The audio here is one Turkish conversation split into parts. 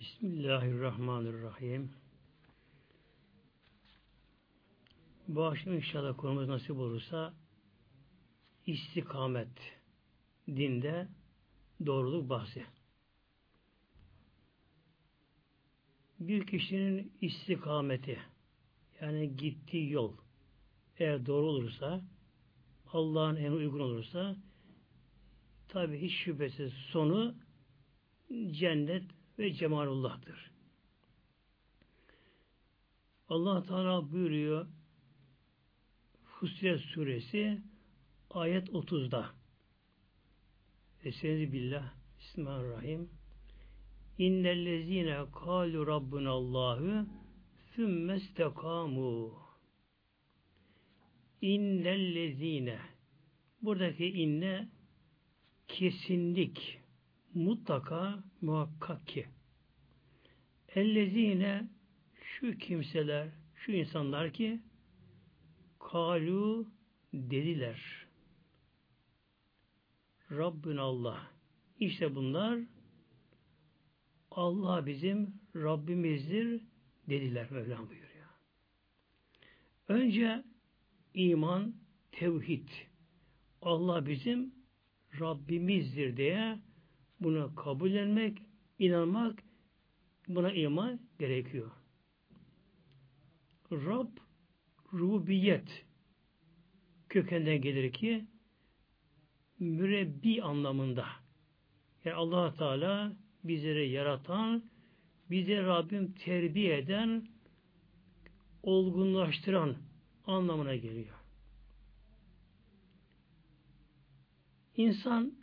Bismillahirrahmanirrahim. Bu akşam inşallah konumuz nasip olursa istikamet dinde doğruluk bahsi. Bir kişinin istikameti yani gittiği yol eğer doğru olursa Allah'ın en uygun olursa tabi hiç şüphesiz sonu cennet ve cemalullah'tır. Allah Teala buyuruyor Fussilet suresi ayet 30'da Estaizu billah. Bismillahirrahmanirrahim. İnnellezine kalu rabbunallahu sümmestekamu İnnellezine buradaki inne kesinlik mutlaka muhakkak ki ellezine şu kimseler, şu insanlar ki kalu dediler. Rabbin Allah. İşte bunlar Allah bizim Rabbimizdir dediler Mevlam buyuruyor. Önce iman, tevhid. Allah bizim Rabbimizdir diye bunu kabullenmek, inanmak, buna iman gerekiyor. Rab, rububiyet kökenden gelir ki mürebbi anlamında. Yani allah Teala bizleri yaratan, bize Rabbim terbiye eden, olgunlaştıran anlamına geliyor. İnsan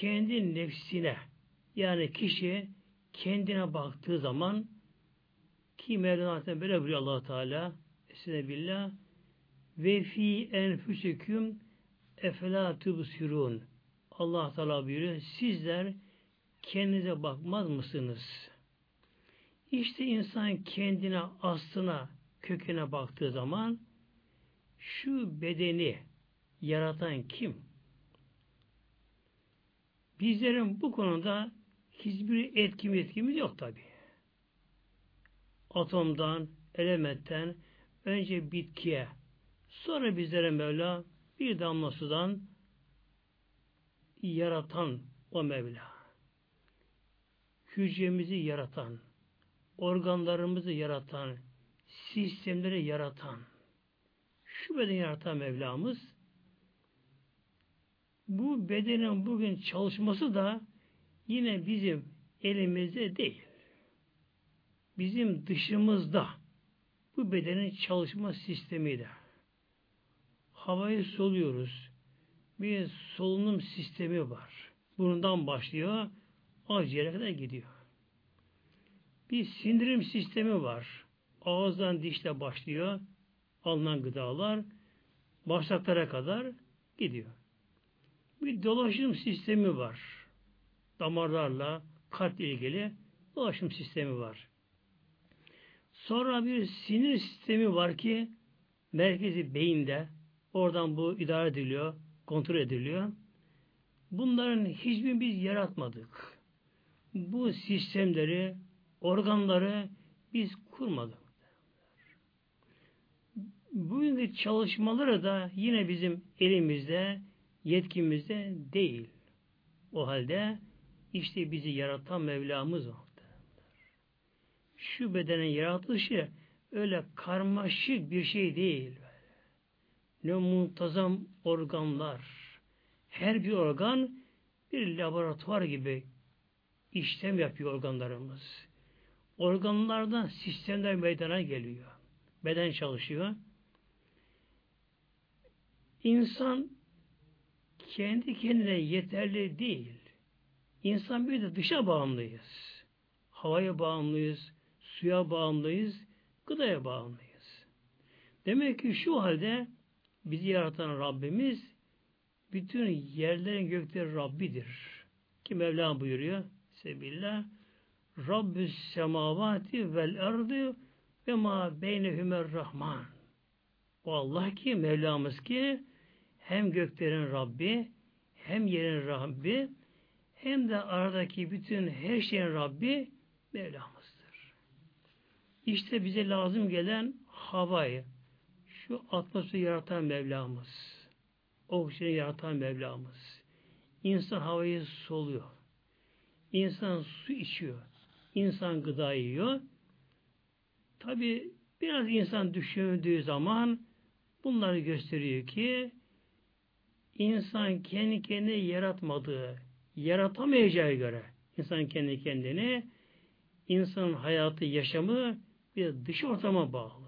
kendi nefsine yani kişi kendine baktığı zaman ki Mevlana böyle buyuruyor allah Teala Esine billah ve fi enfüsüküm efela tubsirun Allah Teala buyuruyor sizler kendinize bakmaz mısınız? İşte insan kendine aslına köküne baktığı zaman şu bedeni yaratan kim? Bizlerin bu konuda hiçbir etkim etkimiz yok tabi. Atomdan, elementten önce bitkiye, sonra bizlere Mevla bir damla sudan yaratan o Mevla. Hücremizi yaratan, organlarımızı yaratan, sistemleri yaratan, şu bedeni yaratan Mevlamız bu bedenin bugün çalışması da yine bizim elimizde değil. Bizim dışımızda bu bedenin çalışma sistemi de. Havayı soluyoruz. Bir solunum sistemi var. Bundan başlıyor, akciğere kadar gidiyor. Bir sindirim sistemi var. Ağızdan dişle başlıyor, alınan gıdalar bağırsaklara kadar gidiyor bir dolaşım sistemi var. Damarlarla, kalple ilgili dolaşım sistemi var. Sonra bir sinir sistemi var ki merkezi beyinde oradan bu idare ediliyor, kontrol ediliyor. Bunların hiçbirini biz yaratmadık. Bu sistemleri, organları biz kurmadık. Bugünkü çalışmaları da yine bizim elimizde, yetkimizde değil. O halde işte bizi yaratan Mevlamız o. Şu bedenin yaratılışı öyle karmaşık bir şey değil. Ne muntazam organlar. Her bir organ bir laboratuvar gibi işlem yapıyor organlarımız. Organlardan sistemler meydana geliyor. Beden çalışıyor. İnsan kendi kendine yeterli değil. İnsan bir de dışa bağımlıyız. Havaya bağımlıyız, suya bağımlıyız, gıdaya bağımlıyız. Demek ki şu halde bizi yaratan Rabbimiz bütün yerlerin göklerin Rabbidir. Ki Mevla buyuruyor Sebillah Rabbüs semavati vel erdi ve ma beynehümer rahman. O Allah ki Mevlamız ki hem göklerin Rabbi, hem yerin Rabbi, hem de aradaki bütün her şeyin Rabbi Mevlamızdır. İşte bize lazım gelen havayı, şu atmosferi yaratan Mevlamız, oksijeni yaratan Mevlamız. İnsan havayı soluyor. İnsan su içiyor. İnsan gıda yiyor. Tabi biraz insan düşündüğü zaman bunları gösteriyor ki insan kendi kendini yaratmadığı, yaratamayacağı göre insan kendi kendini insanın hayatı, yaşamı bir dış ortama bağlı.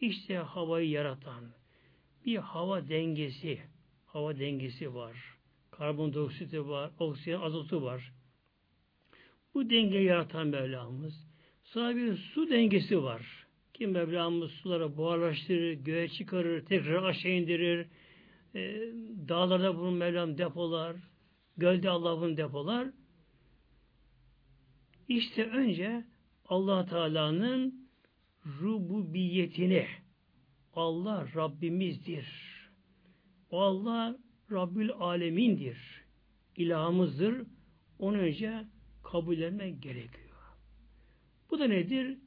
İşte havayı yaratan bir hava dengesi, hava dengesi var. Karbondioksiti var, oksijen, azotu var. Bu dengeyi yaratan Mevlamız. Sonra bir su dengesi var. Ki Mevlamız suları buharlaştırır, göğe çıkarır, tekrar aşağı indirir. E, dağlarda bunun Mevlam depolar, gölde Allah'ın depolar. İşte önce allah Teala'nın rububiyetini Allah Rabbimizdir. O Allah Rabbül Alemindir. İlahımızdır. Onu önce kabullenmek gerekiyor. Bu da nedir?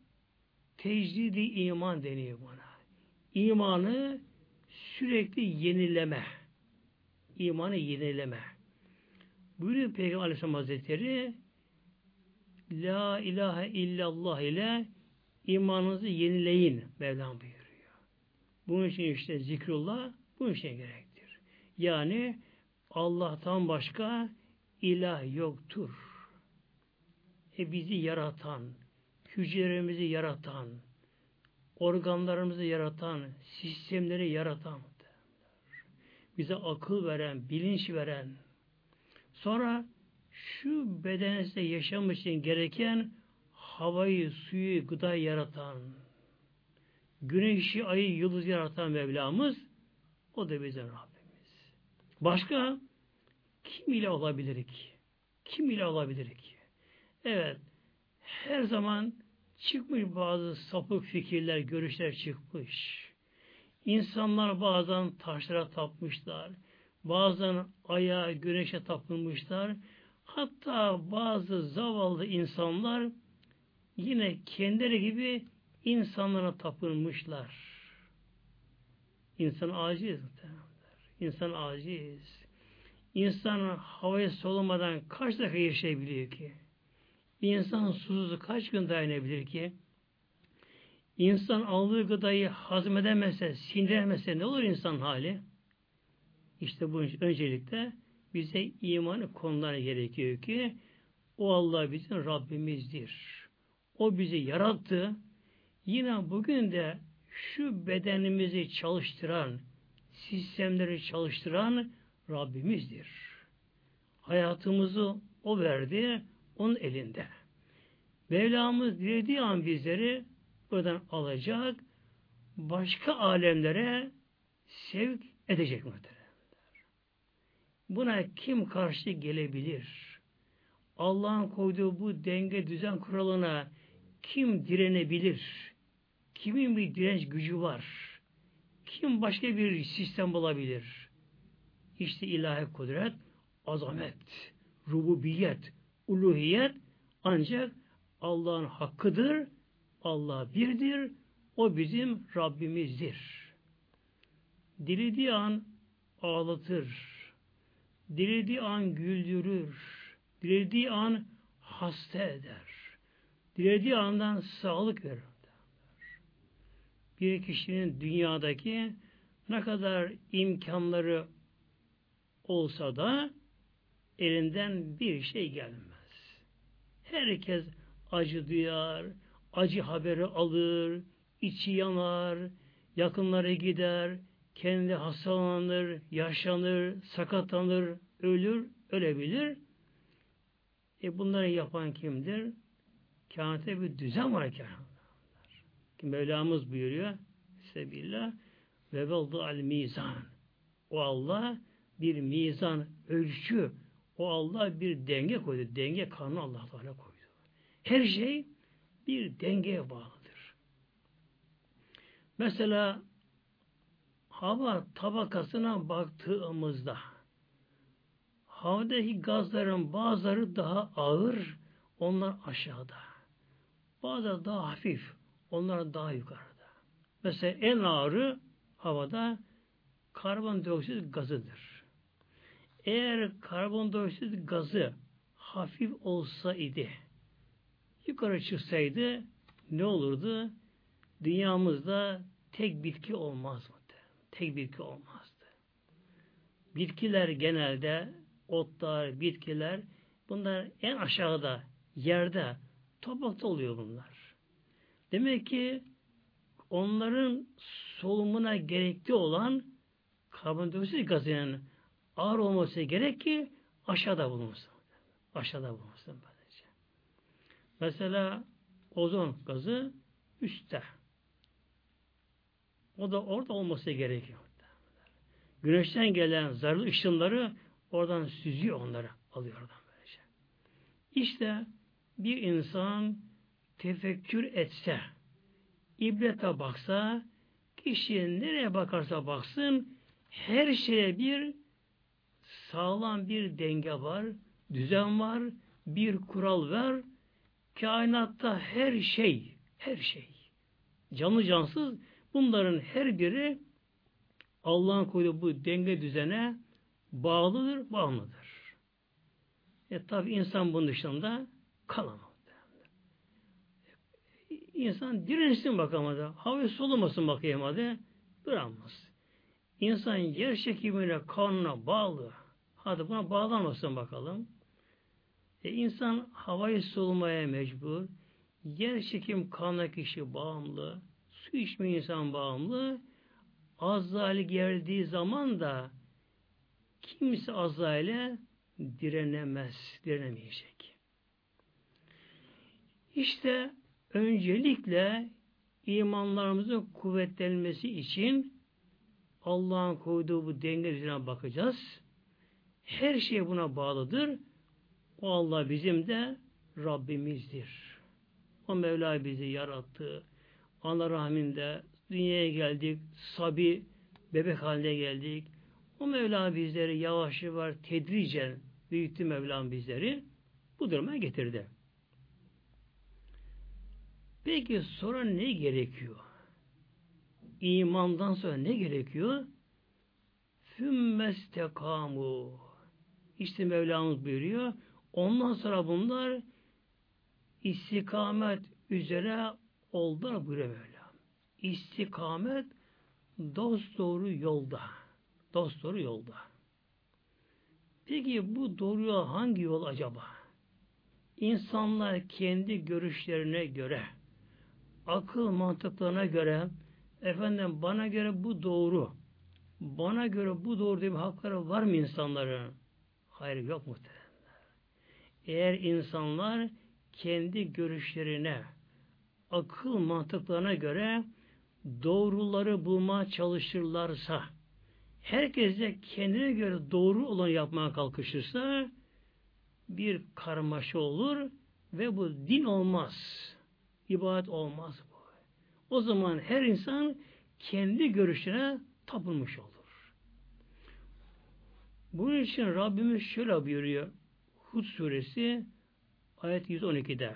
Tecdidi iman deniyor buna. İmanı sürekli yenileme. İmanı yenileme. Buyuruyor Peygamber Aleyhisselam Hazretleri La ilahe illallah ile imanınızı yenileyin Mevlam buyuruyor. Bunun için işte zikrullah bunun için gerektir. Yani Allah'tan başka ilah yoktur. E bizi yaratan, hücrelerimizi yaratan, organlarımızı yaratan, sistemleri yaratan, bize akıl veren, bilinç veren, sonra şu bedenimizde yaşam için gereken havayı, suyu, gıda yaratan, güneşi, ayı, yıldız yaratan Mevlamız, o da bizim Rabbimiz. Başka kim ile olabilir ki? Kim ile olabilir ki? Evet, her zaman çıkmış bazı sapık fikirler, görüşler çıkmış. İnsanlar bazen taşlara tapmışlar. Bazen aya, güneşe tapılmışlar. Hatta bazı zavallı insanlar yine kendileri gibi insanlara tapınmışlar. İnsan aciz. İnsan aciz. İnsan havaya solumadan kaç dakika yaşayabiliyor ki? Bir insan susuz kaç gün dayanabilir ki? İnsan aldığı gıdayı hazmedemezse, sindiremezse ne olur insan hali? İşte bu öncelikle bize imanı konular gerekiyor ki o Allah bizim Rabbimizdir. O bizi yarattı. Yine bugün de şu bedenimizi çalıştıran, sistemleri çalıştıran Rabbimizdir. Hayatımızı o verdi, onun elinde. Mevlamız dilediği an bizleri buradan alacak, başka alemlere sevk edecek muhtemelen. Buna kim karşı gelebilir? Allah'ın koyduğu bu denge düzen kuralına kim direnebilir? Kimin bir direnç gücü var? Kim başka bir sistem bulabilir? İşte ilahi kudret, azamet, rububiyet, uluhiyet ancak Allah'ın hakkıdır. Allah birdir. O bizim Rabbimizdir. Dilediği an ağlatır. Dilediği an güldürür. Dilediği an hasta eder. Dilediği andan sağlık verir. Bir kişinin dünyadaki ne kadar imkanları olsa da elinden bir şey gelmez. Herkes acı duyar, acı haberi alır, içi yanar, yakınları gider, kendi hastalanır, yaşanır, sakatlanır, ölür, ölebilir. E bunları yapan kimdir? Kainate bir düzen var kainatlar. Mevlamız buyuruyor Sebillah ve veldu al mizan. O Allah bir mizan, ölçü, o Allah bir denge koydu. Denge kanunu Allah Teala koydu. Her şey bir dengeye bağlıdır. Mesela hava tabakasına baktığımızda havadaki gazların bazıları daha ağır, onlar aşağıda. Bazı daha hafif. Onlar daha yukarıda. Mesela en ağırı havada karbondioksit gazıdır. Eğer karbondioksit gazı hafif olsa idi, yukarı çıksaydı ne olurdu? Dünyamızda tek bitki olmaz mı? Tek bitki olmazdı. Bitkiler genelde otlar, bitkiler bunlar en aşağıda, yerde, toprakta oluyor bunlar. Demek ki onların solumuna gerekli olan karbondioksit gazının ağır olması gerek ki aşağıda bulunsun. Aşağıda bulunsun böylece. Mesela ozon gazı üstte. O da orada olması gerekiyor. Güneşten gelen zararlı ışınları oradan süzüyor onları. Alıyor oradan böylece. İşte bir insan tefekkür etse, ibrete baksa, kişi nereye bakarsa baksın, her şeye bir sağlam bir denge var, düzen var, bir kural var. Kainatta her şey, her şey, canlı cansız bunların her biri Allah'ın koyduğu bu denge düzene bağlıdır, bağımlıdır. E tabi insan bunun dışında kalamaz. İnsan dirensin bakamadı. Hava solumasın bakayım hadi. Duramaz. İnsan yer çekimine kanına bağlı. Hadi buna bağlanmasın bakalım. E insan havayı solumaya mecbur. Yer çekim kanına kişi bağımlı. Su içme insan bağımlı. Azrail geldiği zaman da kimse Azrail'e direnemez, direnemeyecek. İşte öncelikle imanlarımızın kuvvetlenmesi için Allah'ın koyduğu bu denge düzenine bakacağız. Her şey buna bağlıdır. O Allah bizim de Rabbimizdir. O Mevla bizi yarattı. Ana rahminde dünyaya geldik. Sabi bebek haline geldik. O Mevla bizleri yavaş yavaş tedricen büyüttü Mevlam bizleri. Bu duruma getirdi. Peki sonra ne gerekiyor? İmandan sonra ne gerekiyor? Fümmestekamu. İşte Mevlamız buyuruyor. Ondan sonra bunlar istikamet üzere oldular buyuruyor Mevlam. İstikamet dost doğru yolda. Dost doğru yolda. Peki bu doğru yol hangi yol acaba? İnsanlar kendi görüşlerine göre akıl mantıklarına göre efendim bana göre bu doğru bana göre bu doğru diye bir hakları var mı insanların? Hayır yok muhtemelen. Eğer insanlar kendi görüşlerine akıl mantıklarına göre doğruları bulmaya çalışırlarsa herkes de kendine göre doğru olanı yapmaya kalkışırsa bir karmaşa olur ve bu din olmaz ibadet olmaz. O zaman her insan kendi görüşüne tapılmış olur. Bunun için Rabbimiz şöyle buyuruyor. Hud suresi ayet 112'de.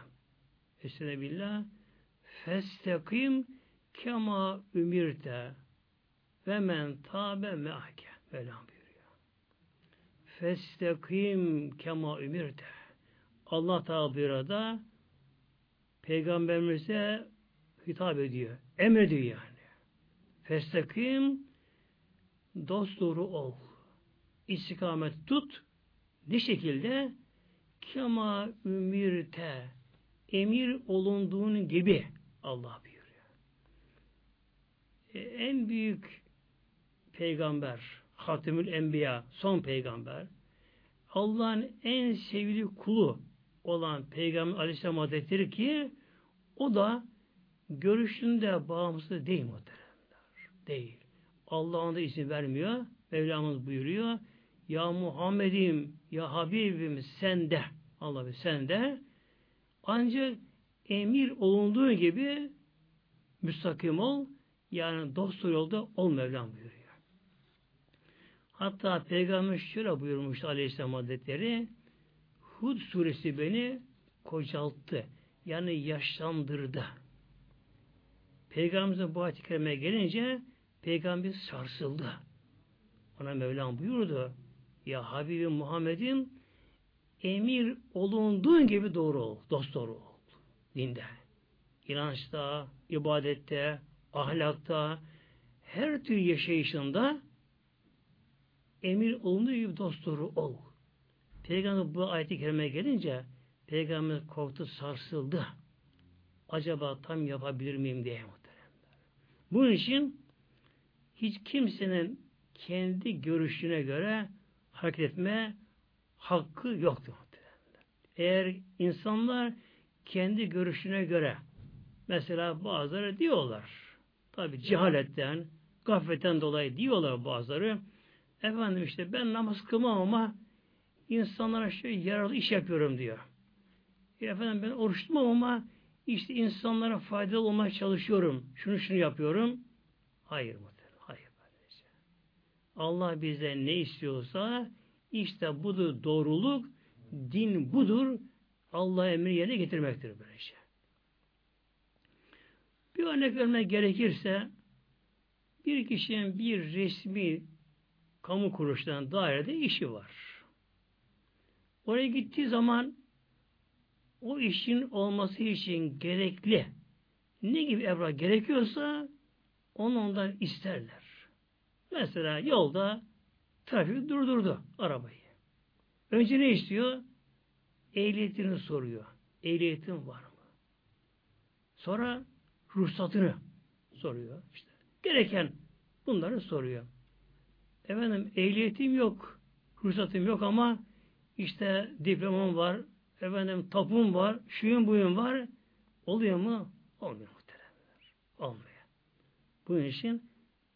Estağfirullah festekim kema ümirte ve men tabe me'ake. Böyle buyuruyor. Festekim kema ümirte. Allah Teala burada Peygamberimize hitap ediyor. Emrediyor yani. Festekim dost doğru ol. İstikamet tut. Ne şekilde? Kema ümirte emir olunduğun gibi Allah buyuruyor. E, en büyük peygamber Hatemül Enbiya son peygamber Allah'ın en sevgili kulu olan Peygamber Aleyhisselam Hazretleri ki o da görüşünde bağımsız değil muhteremler. Değil. Allah ona izin vermiyor. Mevlamız buyuruyor. Ya Muhammed'im, ya Habibim sen de Allah sen de ancak emir olunduğu gibi müstakim ol yani dost yolda ol Mevlam buyuruyor. Hatta Peygamber şöyle buyurmuş Aleyhisselam Hazretleri Hud suresi beni kocalttı. yani yaşlandırdı. Peygamberimizin bu kerimeye gelince Peygamber sarsıldı. Ona Mevlam buyurdu. Ya Habibi Muhammed'in emir olunduğun gibi doğru ol. Dost doğru ol. Dinde. inançta, ibadette, ahlakta, her tür yaşayışında emir olunduğu gibi dost doğru ol. Peygamber bu ayet-i kerimeye gelince Peygamber korktu, sarsıldı. Acaba tam yapabilir miyim diye. Bunun için hiç kimsenin kendi görüşüne göre hareket etme hakkı yoktur. Eğer insanlar kendi görüşüne göre mesela bazıları diyorlar tabi cehaletten gafletten dolayı diyorlar bazıları efendim işte ben namaz kılmam ama insanlara şey yararlı iş yapıyorum diyor. E efendim ben oruç ama işte insanlara faydalı olmaya çalışıyorum. Şunu şunu yapıyorum. Hayır mı? Hayır. Böylece. Allah bize ne istiyorsa işte budur doğruluk, din budur. Allah emri yerine getirmektir böylece. Bir örnek vermek gerekirse bir kişinin bir resmi kamu kuruluşlarının dairede işi var. Oraya gittiği zaman o işin olması için gerekli ne gibi evrak gerekiyorsa onu ondan isterler. Mesela yolda trafik durdurdu arabayı. Önce ne istiyor? Ehliyetini soruyor. Ehliyetin var mı? Sonra ruhsatını soruyor. İşte gereken bunları soruyor. Efendim ehliyetim yok, ruhsatım yok ama işte diplomam var, efendim tapum var, şuyum buyum var. Oluyor mu? Olmuyor muhteremler. Olmuyor. Bunun için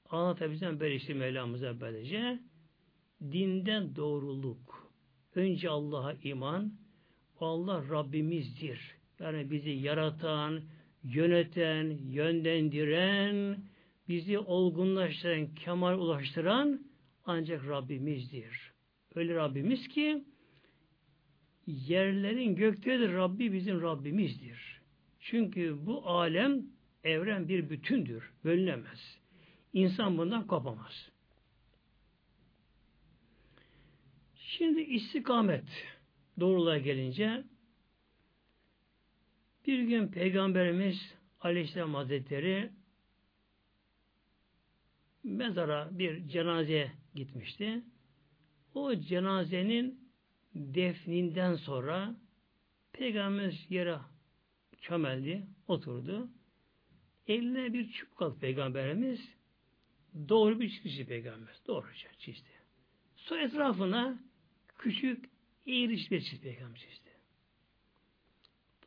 anlatabileceğim böyle işte Mevlamıza böylece dinden doğruluk. Önce Allah'a iman. Allah Rabbimizdir. Yani bizi yaratan, yöneten, yönlendiren, bizi olgunlaştıran, kemal ulaştıran ancak Rabbimizdir. Öyle Rabbimiz ki yerlerin gökleri Rabbi bizim Rabbimizdir. Çünkü bu alem evren bir bütündür. Bölünemez. İnsan bundan kopamaz. Şimdi istikamet doğruluğa gelince bir gün Peygamberimiz Aleyhisselam Hazretleri mezara bir cenazeye gitmişti. O cenazenin defninden sonra Peygamberimiz yere çömeldi, oturdu. Eline bir çubuk aldı Peygamberimiz. Doğru bir çizgi Peygamber. Doğruca çizdi. Sonra etrafına küçük eğriş bir çizdi Peygamber çizdi.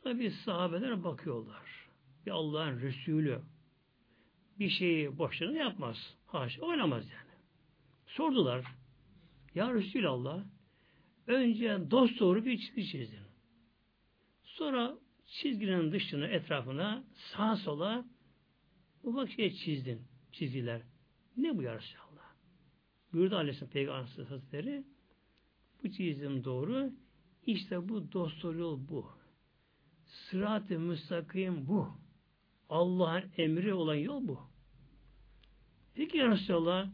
Tabi sahabeler bakıyorlar. Bir Allah'ın Resulü bir şeyi boşuna yapmaz. Haş, oynamaz yani. Sordular. Ya Resulallah önce dost doğru bir çizgi çizdin. Sonra çizginin dışına, etrafına, sağa sola ufak şey çizdin. Çizgiler. Ne bu ya Resulallah? Buyurdu Aleyhisselam Peygamber Hazretleri bu çizim doğru. İşte bu dost doğru yol bu. Sırat-ı müstakim bu. Allah'ın emri olan yol bu. Peki ya Resulallah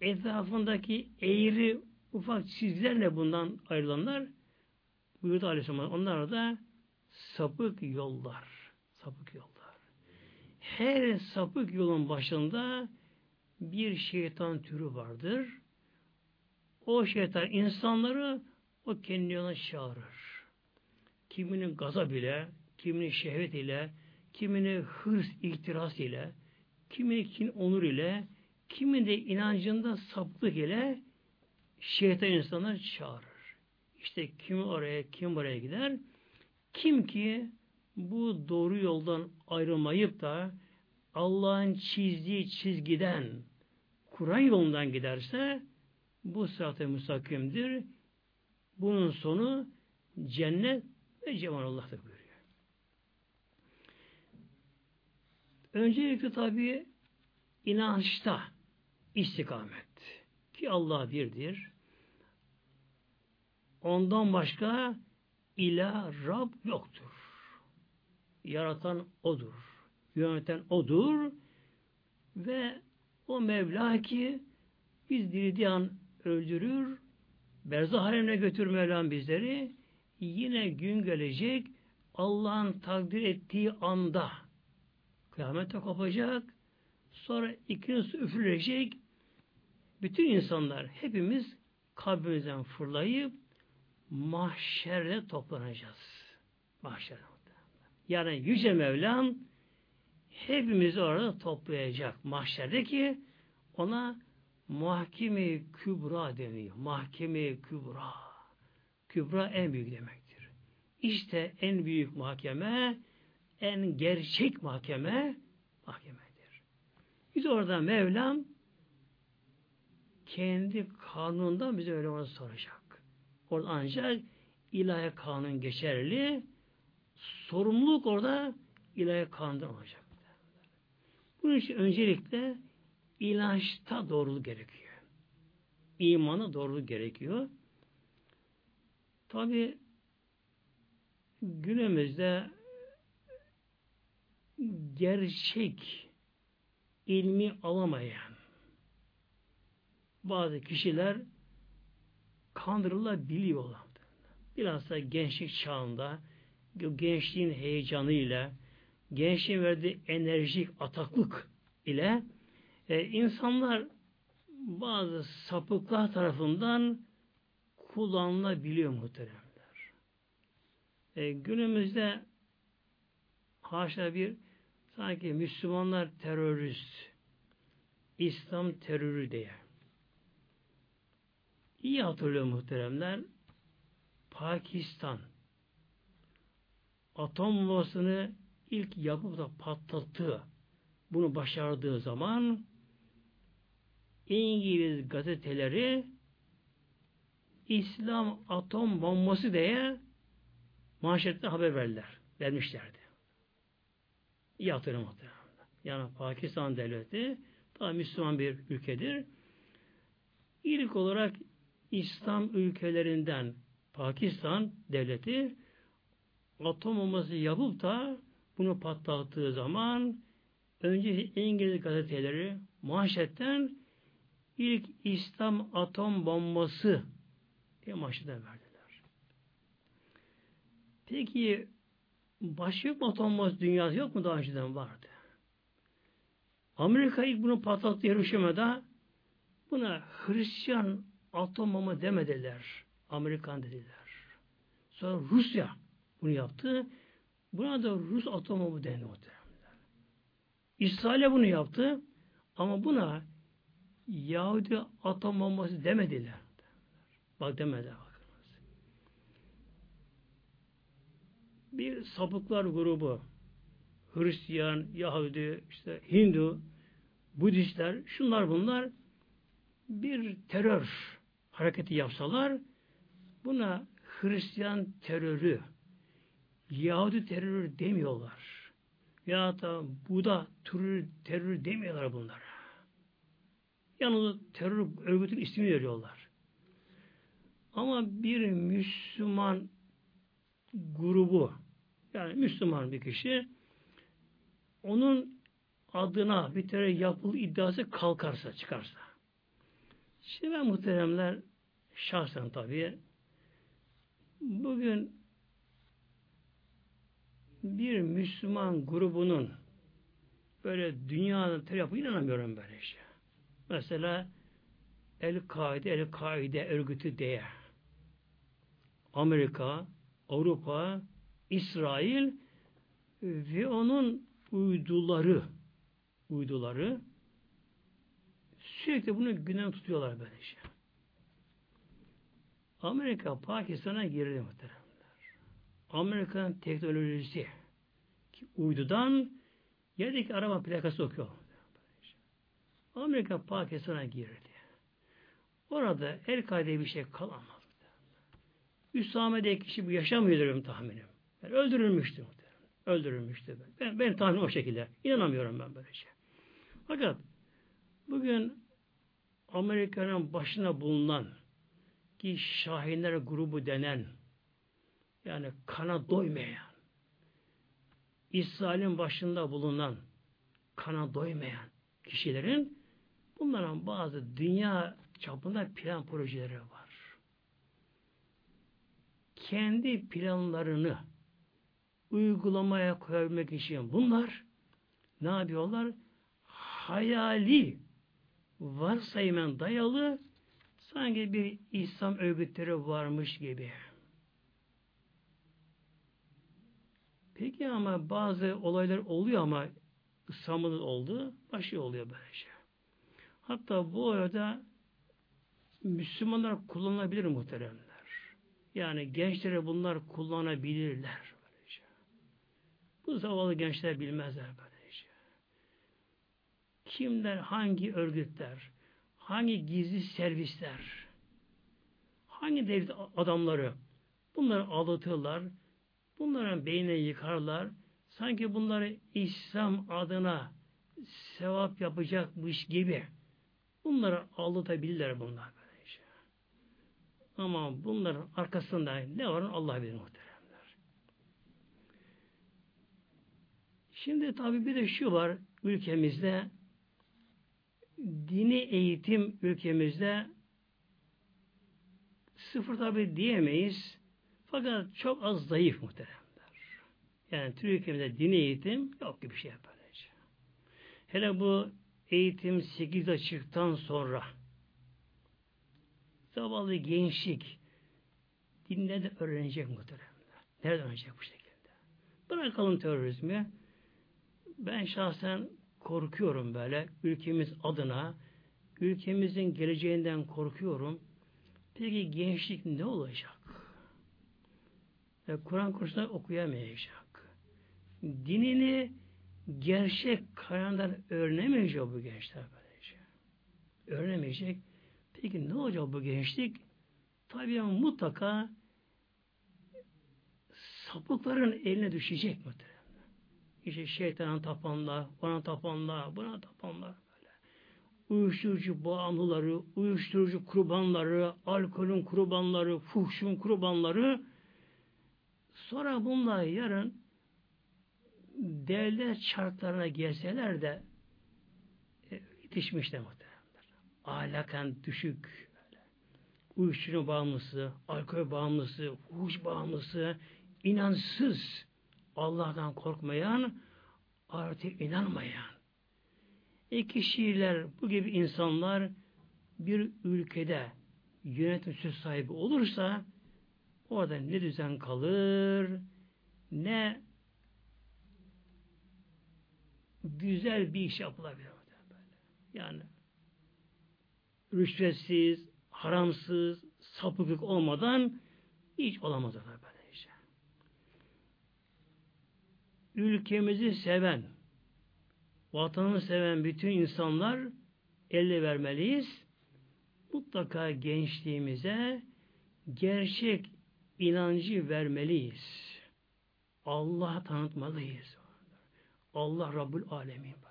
etrafındaki eğri ufak çizgiler ne bundan ayrılanlar? Buyurdu Aleyhisselam. Onlar da sapık yollar. Sapık yollar. Her sapık yolun başında bir şeytan türü vardır. O şeytan insanları o kendi yoluna çağırır. Kiminin gazap ile, kiminin şehvet ile, kimini hırs, iktiras ile, kimini kin, onur ile, kimin de inancında saplık ile şeytan insanlar çağırır. İşte kim oraya, kim buraya gider? Kim ki bu doğru yoldan ayrılmayıp da Allah'ın çizdiği çizgiden Kur'an yolundan giderse bu sırat-ı müstakimdir. Bunun sonu cennet ve cemalallah'tır buyuruyor. Öncelikle tabi inançta istikamet. Ki Allah birdir. Ondan başka ilah Rab yoktur. yaratan O'dur. Yöneten O'dur. Ve o Mevla ki biz dirildiği an öldürür, berzah haline götür Mevlam bizleri. Yine gün gelecek Allah'ın takdir ettiği anda kıyamete kopacak. Sonra ikincisi üfürülecek. Bütün insanlar hepimiz kabrimizden fırlayıp mahşerde toplanacağız. Mahşerde. Yani Yüce Mevlam hepimizi orada toplayacak mahşerde ki ona mahkeme kübra deniyor. Mahkeme kübra. Kübra en büyük demektir. İşte en büyük mahkeme, en gerçek mahkeme mahkemedir. Biz orada Mevlam kendi kanunundan bize öyle onu soracak. Orada ancak ilahi kanun geçerli, sorumluluk orada ilahi kanundan olacak. Bunun için öncelikle inançta doğruluk gerekiyor. İmanı doğruluk gerekiyor. Tabi günümüzde gerçek ilmi alamayan bazı kişiler kandırılabiliyorlar. Bilhassa gençlik çağında gençliğin heyecanıyla gençliğin verdiği enerjik ataklık ile e, insanlar bazı sapıklar tarafından kullanılabiliyor muhteremler. E, günümüzde haşa bir sanki Müslümanlar terörist, İslam terörü diye. İyi hatırlıyor muhteremler. Pakistan atom bombasını ilk yapıp da patlattı. Bunu başardığı zaman İngiliz gazeteleri İslam atom bombası diye manşette haber verdiler. Vermişlerdi. İyi hatırlamak Yani Pakistan devleti daha Müslüman bir ülkedir. İlk olarak İslam ülkelerinden Pakistan devleti atom bombası yapıp da bunu patlattığı zaman önce İngiliz gazeteleri manşetten ilk İslam atom bombası diye manşetten verdiler. Peki başka yok mu atom bombası dünyası yok mu daha önceden vardı? Amerika ilk bunu patlattı Hiroşima'da buna Hristiyan atom bomba demediler. Amerikan dediler. Sonra Rusya bunu yaptı. Buna da Rus atom bombu dendi muhtemelen. İsrail'e bunu yaptı. Ama buna Yahudi atom bombası demediler. Bak demediler. Bakınız. Bir sapıklar grubu Hristiyan, Yahudi, işte Hindu, Budistler, şunlar bunlar bir terör hareketi yapsalar buna Hristiyan terörü Yahudi terörü demiyorlar. Ya da Buda terörü, terörü demiyorlar bunlara. Yalnız terör örgütün ismini veriyorlar. Ama bir Müslüman grubu yani Müslüman bir kişi onun adına bir terör yapıl iddiası kalkarsa, çıkarsa. Şimdi ben muhteremler şahsen tabii bugün bir Müslüman grubunun böyle dünyada yapı inanamıyorum böyle şey. Mesela El-Kaide, El-Kaide örgütü diye Amerika, Avrupa, İsrail ve onun uyduları uyduları sürekli bunu gündem tutuyorlar böyle şey. Amerika Pakistan'a girdi muhtemelen. Amerika'nın teknolojisi ki uydudan yerdeki araba plakası okuyor. Amerika Pakistan'a girdi. Orada el kaide bir şey kalamadı. Üsame'deki kişi bu yaşamıyor tahminim. Yani öldürülmüştü. Öldürülmüştü. Ben, ben tahminim o şekilde. İnanamıyorum ben böyle şey. Fakat bugün Amerika'nın başına bulunan ki Şahinler grubu denen yani kana doymayan İsrail'in başında bulunan kana doymayan kişilerin bunların bazı dünya çapında plan projeleri var. Kendi planlarını uygulamaya koyabilmek için bunlar ne yapıyorlar? Hayali varsayımen dayalı sanki bir İslam örgütleri varmış gibi. Peki ama bazı olaylar oluyor ama İslam'ın oldu, başı oluyor böyle şey. Hatta bu arada Müslümanlar kullanılabilir muhteremler. Yani gençlere bunlar kullanabilirler. Böylece. Bu zavallı gençler bilmezler böylece. Kimler, hangi örgütler, hangi gizli servisler, hangi devlet adamları bunları aldatırlar, bunların beynine yıkarlar, sanki bunları İslam adına sevap yapacakmış gibi bunları aldatabilirler bunlar böylece. Ama bunların arkasında ne var Allah bilir muhteremler. Şimdi tabi bir de şu var ülkemizde dini eğitim ülkemizde sıfır tabi diyemeyiz. Fakat çok az zayıf muhteremler. Yani Türkiye'de dini eğitim yok gibi bir şey böylece. Hele bu eğitim 8 açıktan sonra zavallı gençlik dinle de öğrenecek muhteremler. Nereden öğrenecek bu şekilde? Bırakalım terörizmi. Ben şahsen korkuyorum böyle ülkemiz adına, ülkemizin geleceğinden korkuyorum. Peki gençlik ne olacak? E, Kur'an kursuna okuyamayacak. Dinini gerçek kaynağından öğrenemeyecek bu gençler böylece. Öğrenemeyecek. Peki ne olacak bu gençlik? Tabii mutlaka sapıkların eline düşecek muhtemelen. İşte şeytanın tapanlar, ona tapanlar, buna tapanlar. Uyuşturucu bağımlıları, uyuşturucu kurbanları, alkolün kurbanları, fuhşun kurbanları sonra bunlar yarın devlet şartlarına gelseler de e, yetişmişler muhtemelenler. Ahlaken düşük, böyle. uyuşturucu bağımlısı, alkol bağımlısı, fuhuş bağımlısı, inansız, Allah'tan korkmayan, artık inanmayan. E kişiler, bu gibi insanlar bir ülkede yönetim söz sahibi olursa orada ne düzen kalır, ne güzel bir iş yapılabilir. Yani rüşvetsiz, haramsız, sapıklık olmadan hiç olamaz böyle işte. Ülkemizi seven, vatanını seven bütün insanlar elle vermeliyiz. Mutlaka gençliğimize gerçek inancı vermeliyiz. Allah tanıtmalıyız. Allah Rabbül Alemin.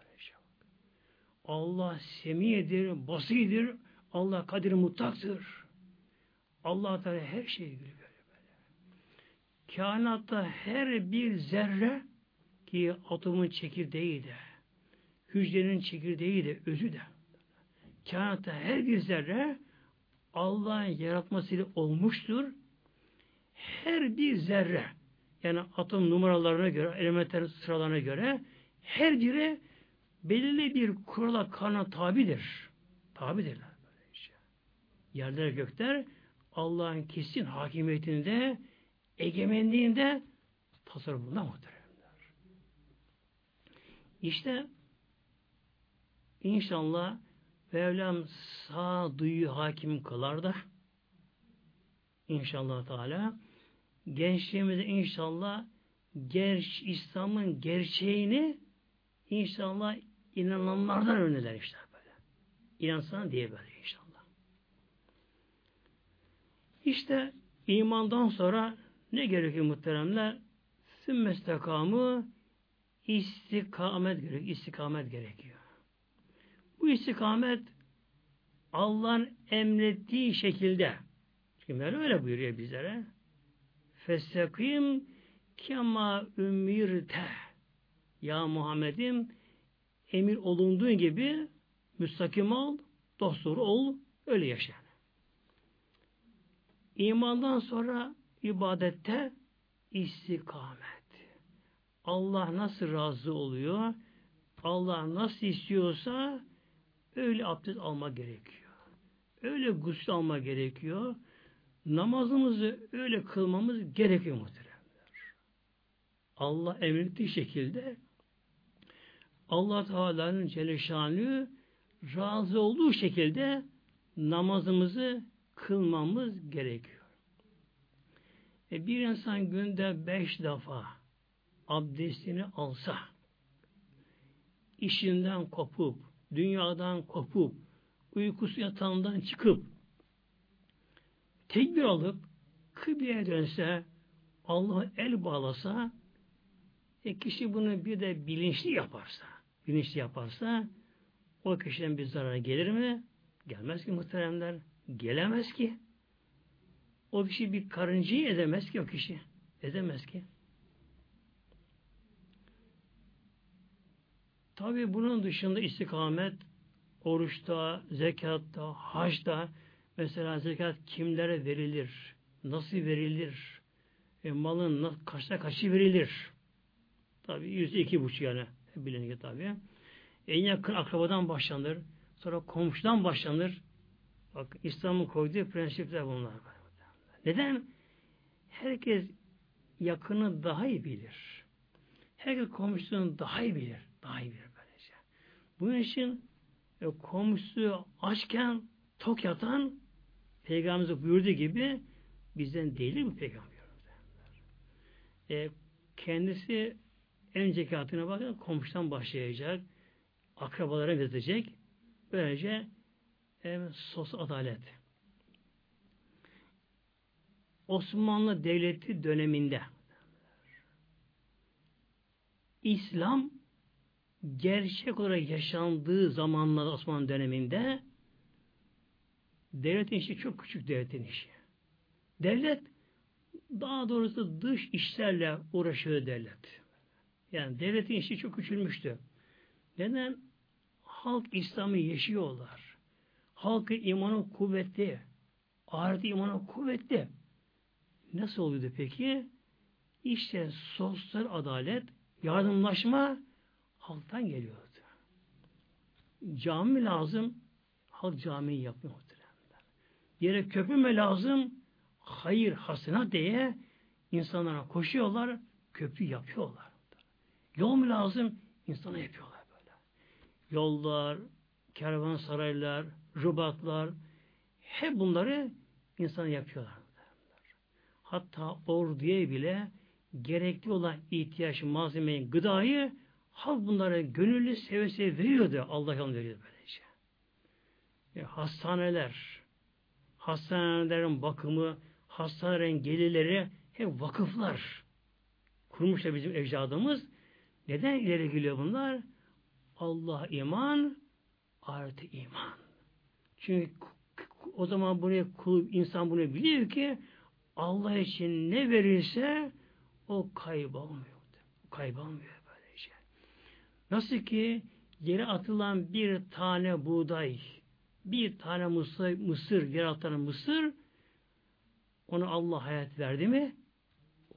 Allah semiyedir, basidir, Allah kadir mutlaktır. Allah Teala her şeyi biliyor böyle. Kainatta her bir zerre ki atomun çekirdeği de, hücrenin çekirdeği de, özü de. Kainatta her bir zerre Allah'ın yaratmasıyla olmuştur. Her bir zerre yani atom numaralarına göre, elementler sıralarına göre her biri belirli bir kurala kana tabidir. Tabidirler. Böyle işte. Yerler gökler Allah'ın kesin hakimiyetinde, egemenliğinde tasarrufunda muhteremler. İşte inşallah Mevlam sağ duyu hakim kılar da inşallah Teala gençliğimize inşallah gerç İslam'ın gerçeğini inşallah inananlardan önler işte böyle. İnansana diye böyle inşallah. İşte imandan sonra ne gerekiyor muhteremler? Sümmestekamı istikamet gerekiyor. İstikamet gerekiyor. Bu istikamet Allah'ın emrettiği şekilde çünkü öyle buyuruyor bizlere. Festekim kema ümirte. Ya Muhammed'im emir olunduğu gibi müstakim ol, dosturu ol, öyle yaşa. İmandan sonra ibadette istikamet. Allah nasıl razı oluyor, Allah nasıl istiyorsa öyle abdest alma gerekiyor. Öyle gusül alma gerekiyor. Namazımızı öyle kılmamız gerekiyor muhteremler. Allah emrettiği şekilde Allah Teala'nın Celle razı olduğu şekilde namazımızı kılmamız gerekiyor. E bir insan günde beş defa abdestini alsa, işinden kopup, dünyadan kopup, uykusu yatağından çıkıp, tekbir alıp, kıbleye dönse, Allah'a el bağlasa, e kişi bunu bir de bilinçli yaparsa, bilinçli yaparsa, o kişiden bir zarar gelir mi? Gelmez ki muhteremler. Gelemez ki. O kişi bir karıncayı edemez ki o kişi. Edemez ki. Tabi bunun dışında istikamet oruçta, zekatta, hacda mesela zekat kimlere verilir? Nasıl verilir? E, malın kaçta kaçı verilir? Tabi yüzde iki buçuk yani. Bilin ki tabi. En yakın akrabadan başlanır. Sonra komşudan başlanır. Bak İslam'ın koyduğu prensipler bunlar. Neden? Herkes yakını daha iyi bilir. Herkes komşusunu daha iyi bilir. Daha iyi bilir. Bunun için e, komşusu açken tok yatan Peygamberimiz buyurduğu gibi bizden değil mi Peygamber? E, kendisi en zekatına bakın komşudan başlayacak. Akrabalara verecek. Böylece Evet, sos adalet. Osmanlı Devleti döneminde İslam gerçek olarak yaşandığı zamanlarda Osmanlı döneminde devletin işi çok küçük devletin işi. Devlet daha doğrusu dış işlerle uğraşıyor devlet. Yani devletin işi çok küçülmüştü. Neden? Halk İslam'ı yaşıyorlar. Halkın imanı kuvvetli. Ahireti imanı kuvvetli. Nasıl oluyordu peki? İşte sosyal adalet, yardımlaşma halktan geliyordu. Cami lazım, halk camiyi yapmıyor muhtemelen. Yere köprü mü lazım? Hayır, hasına diye insanlara koşuyorlar, köprü yapıyorlar. Yol mu lazım? İnsana yapıyorlar böyle. Yollar, kervansaraylar, rubatlar, hep bunları insan yapıyorlar. Hatta orduya bile gerekli olan ihtiyaç malzemeyi, gıdayı halk bunlara gönüllü seve seve veriyordu. Allah yolunu veriyordu böylece. E, hastaneler, hastanelerin bakımı, hastanelerin gelirleri hep vakıflar kurmuşlar bizim ecdadımız. Neden ileri geliyor bunlar? Allah iman, artı iman. Çünkü o zaman bunu kul, insan bunu biliyor ki Allah için ne verirse o kaybolmuyor. Kaybolmuyor. Nasıl ki yere atılan bir tane buğday, bir tane mısır, mısır yere atılan mısır onu Allah hayat verdi mi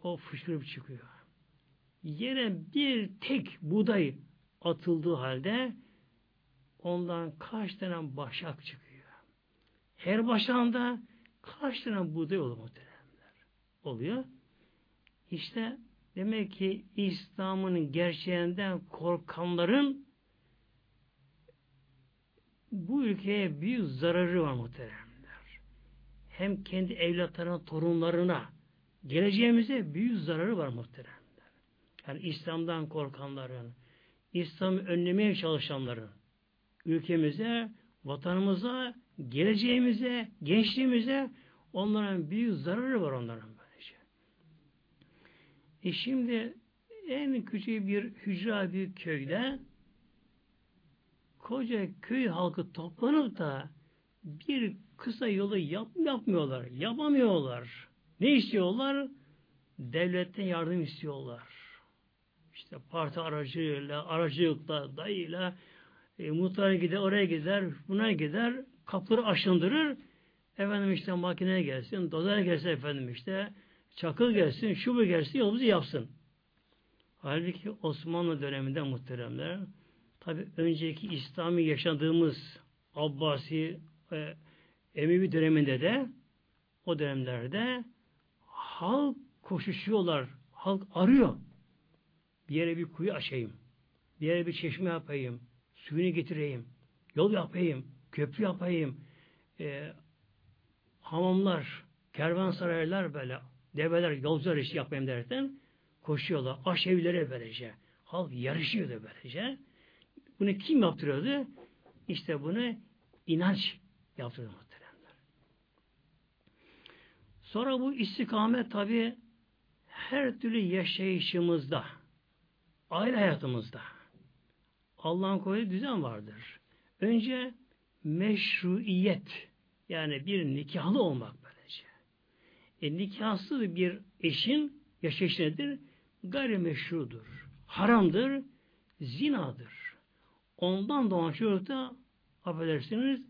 o fışkırıp çıkıyor. Yere bir tek buğday atıldığı halde ondan kaç tane başak çıkıyor. Her başağında kaç tane buğday olur muhteremler? Oluyor. İşte demek ki İslam'ın gerçeğinden korkanların bu ülkeye büyük zararı var muhteremler. Hem kendi evlatlarına, torunlarına, geleceğimize büyük zararı var muhteremler. Yani İslam'dan korkanların, İslam'ı önlemeye çalışanların, ülkemize, vatanımıza, geleceğimize, gençliğimize onların büyük zararı var onların. E şimdi en küçük bir hücre bir köyde koca köy halkı toplanıp da bir kısa yolu yap, yapmıyorlar, yapamıyorlar. Ne istiyorlar? Devletten yardım istiyorlar. işte parti aracıyla, aracılıkla, dayıyla e, muhtara gider, oraya gider, buna gider, kapıları aşındırır. Efendim işte makineye gelsin, dozer gelsin efendim işte, çakıl gelsin, şu bu gelsin, yolumuzu yapsın. Halbuki Osmanlı döneminde muhteremler, tabi önceki İslami yaşadığımız Abbasi, e, Emevi döneminde de o dönemlerde halk koşuşuyorlar, halk arıyor. Bir yere bir kuyu açayım, bir yere bir çeşme yapayım, suyunu getireyim, yol yapayım, köprü yapayım, e, hamamlar, kervansaraylar böyle, develer, yolcular işi yapayım derken koşuyorlar. Aş evlere böylece. Halk yarışıyordu böylece. Bunu kim yaptırıyordu? İşte bunu inanç yaptırdı muhteremler. Sonra bu istikamet tabi her türlü yaşayışımızda, aile hayatımızda Allah'ın koyduğu düzen vardır. Önce meşruiyet yani bir nikahlı olmak. E, nikahsız bir eşin yaşayışı nedir? Gayrimeşrudur. Haramdır. Zinadır. Ondan doğan çocuk da affedersiniz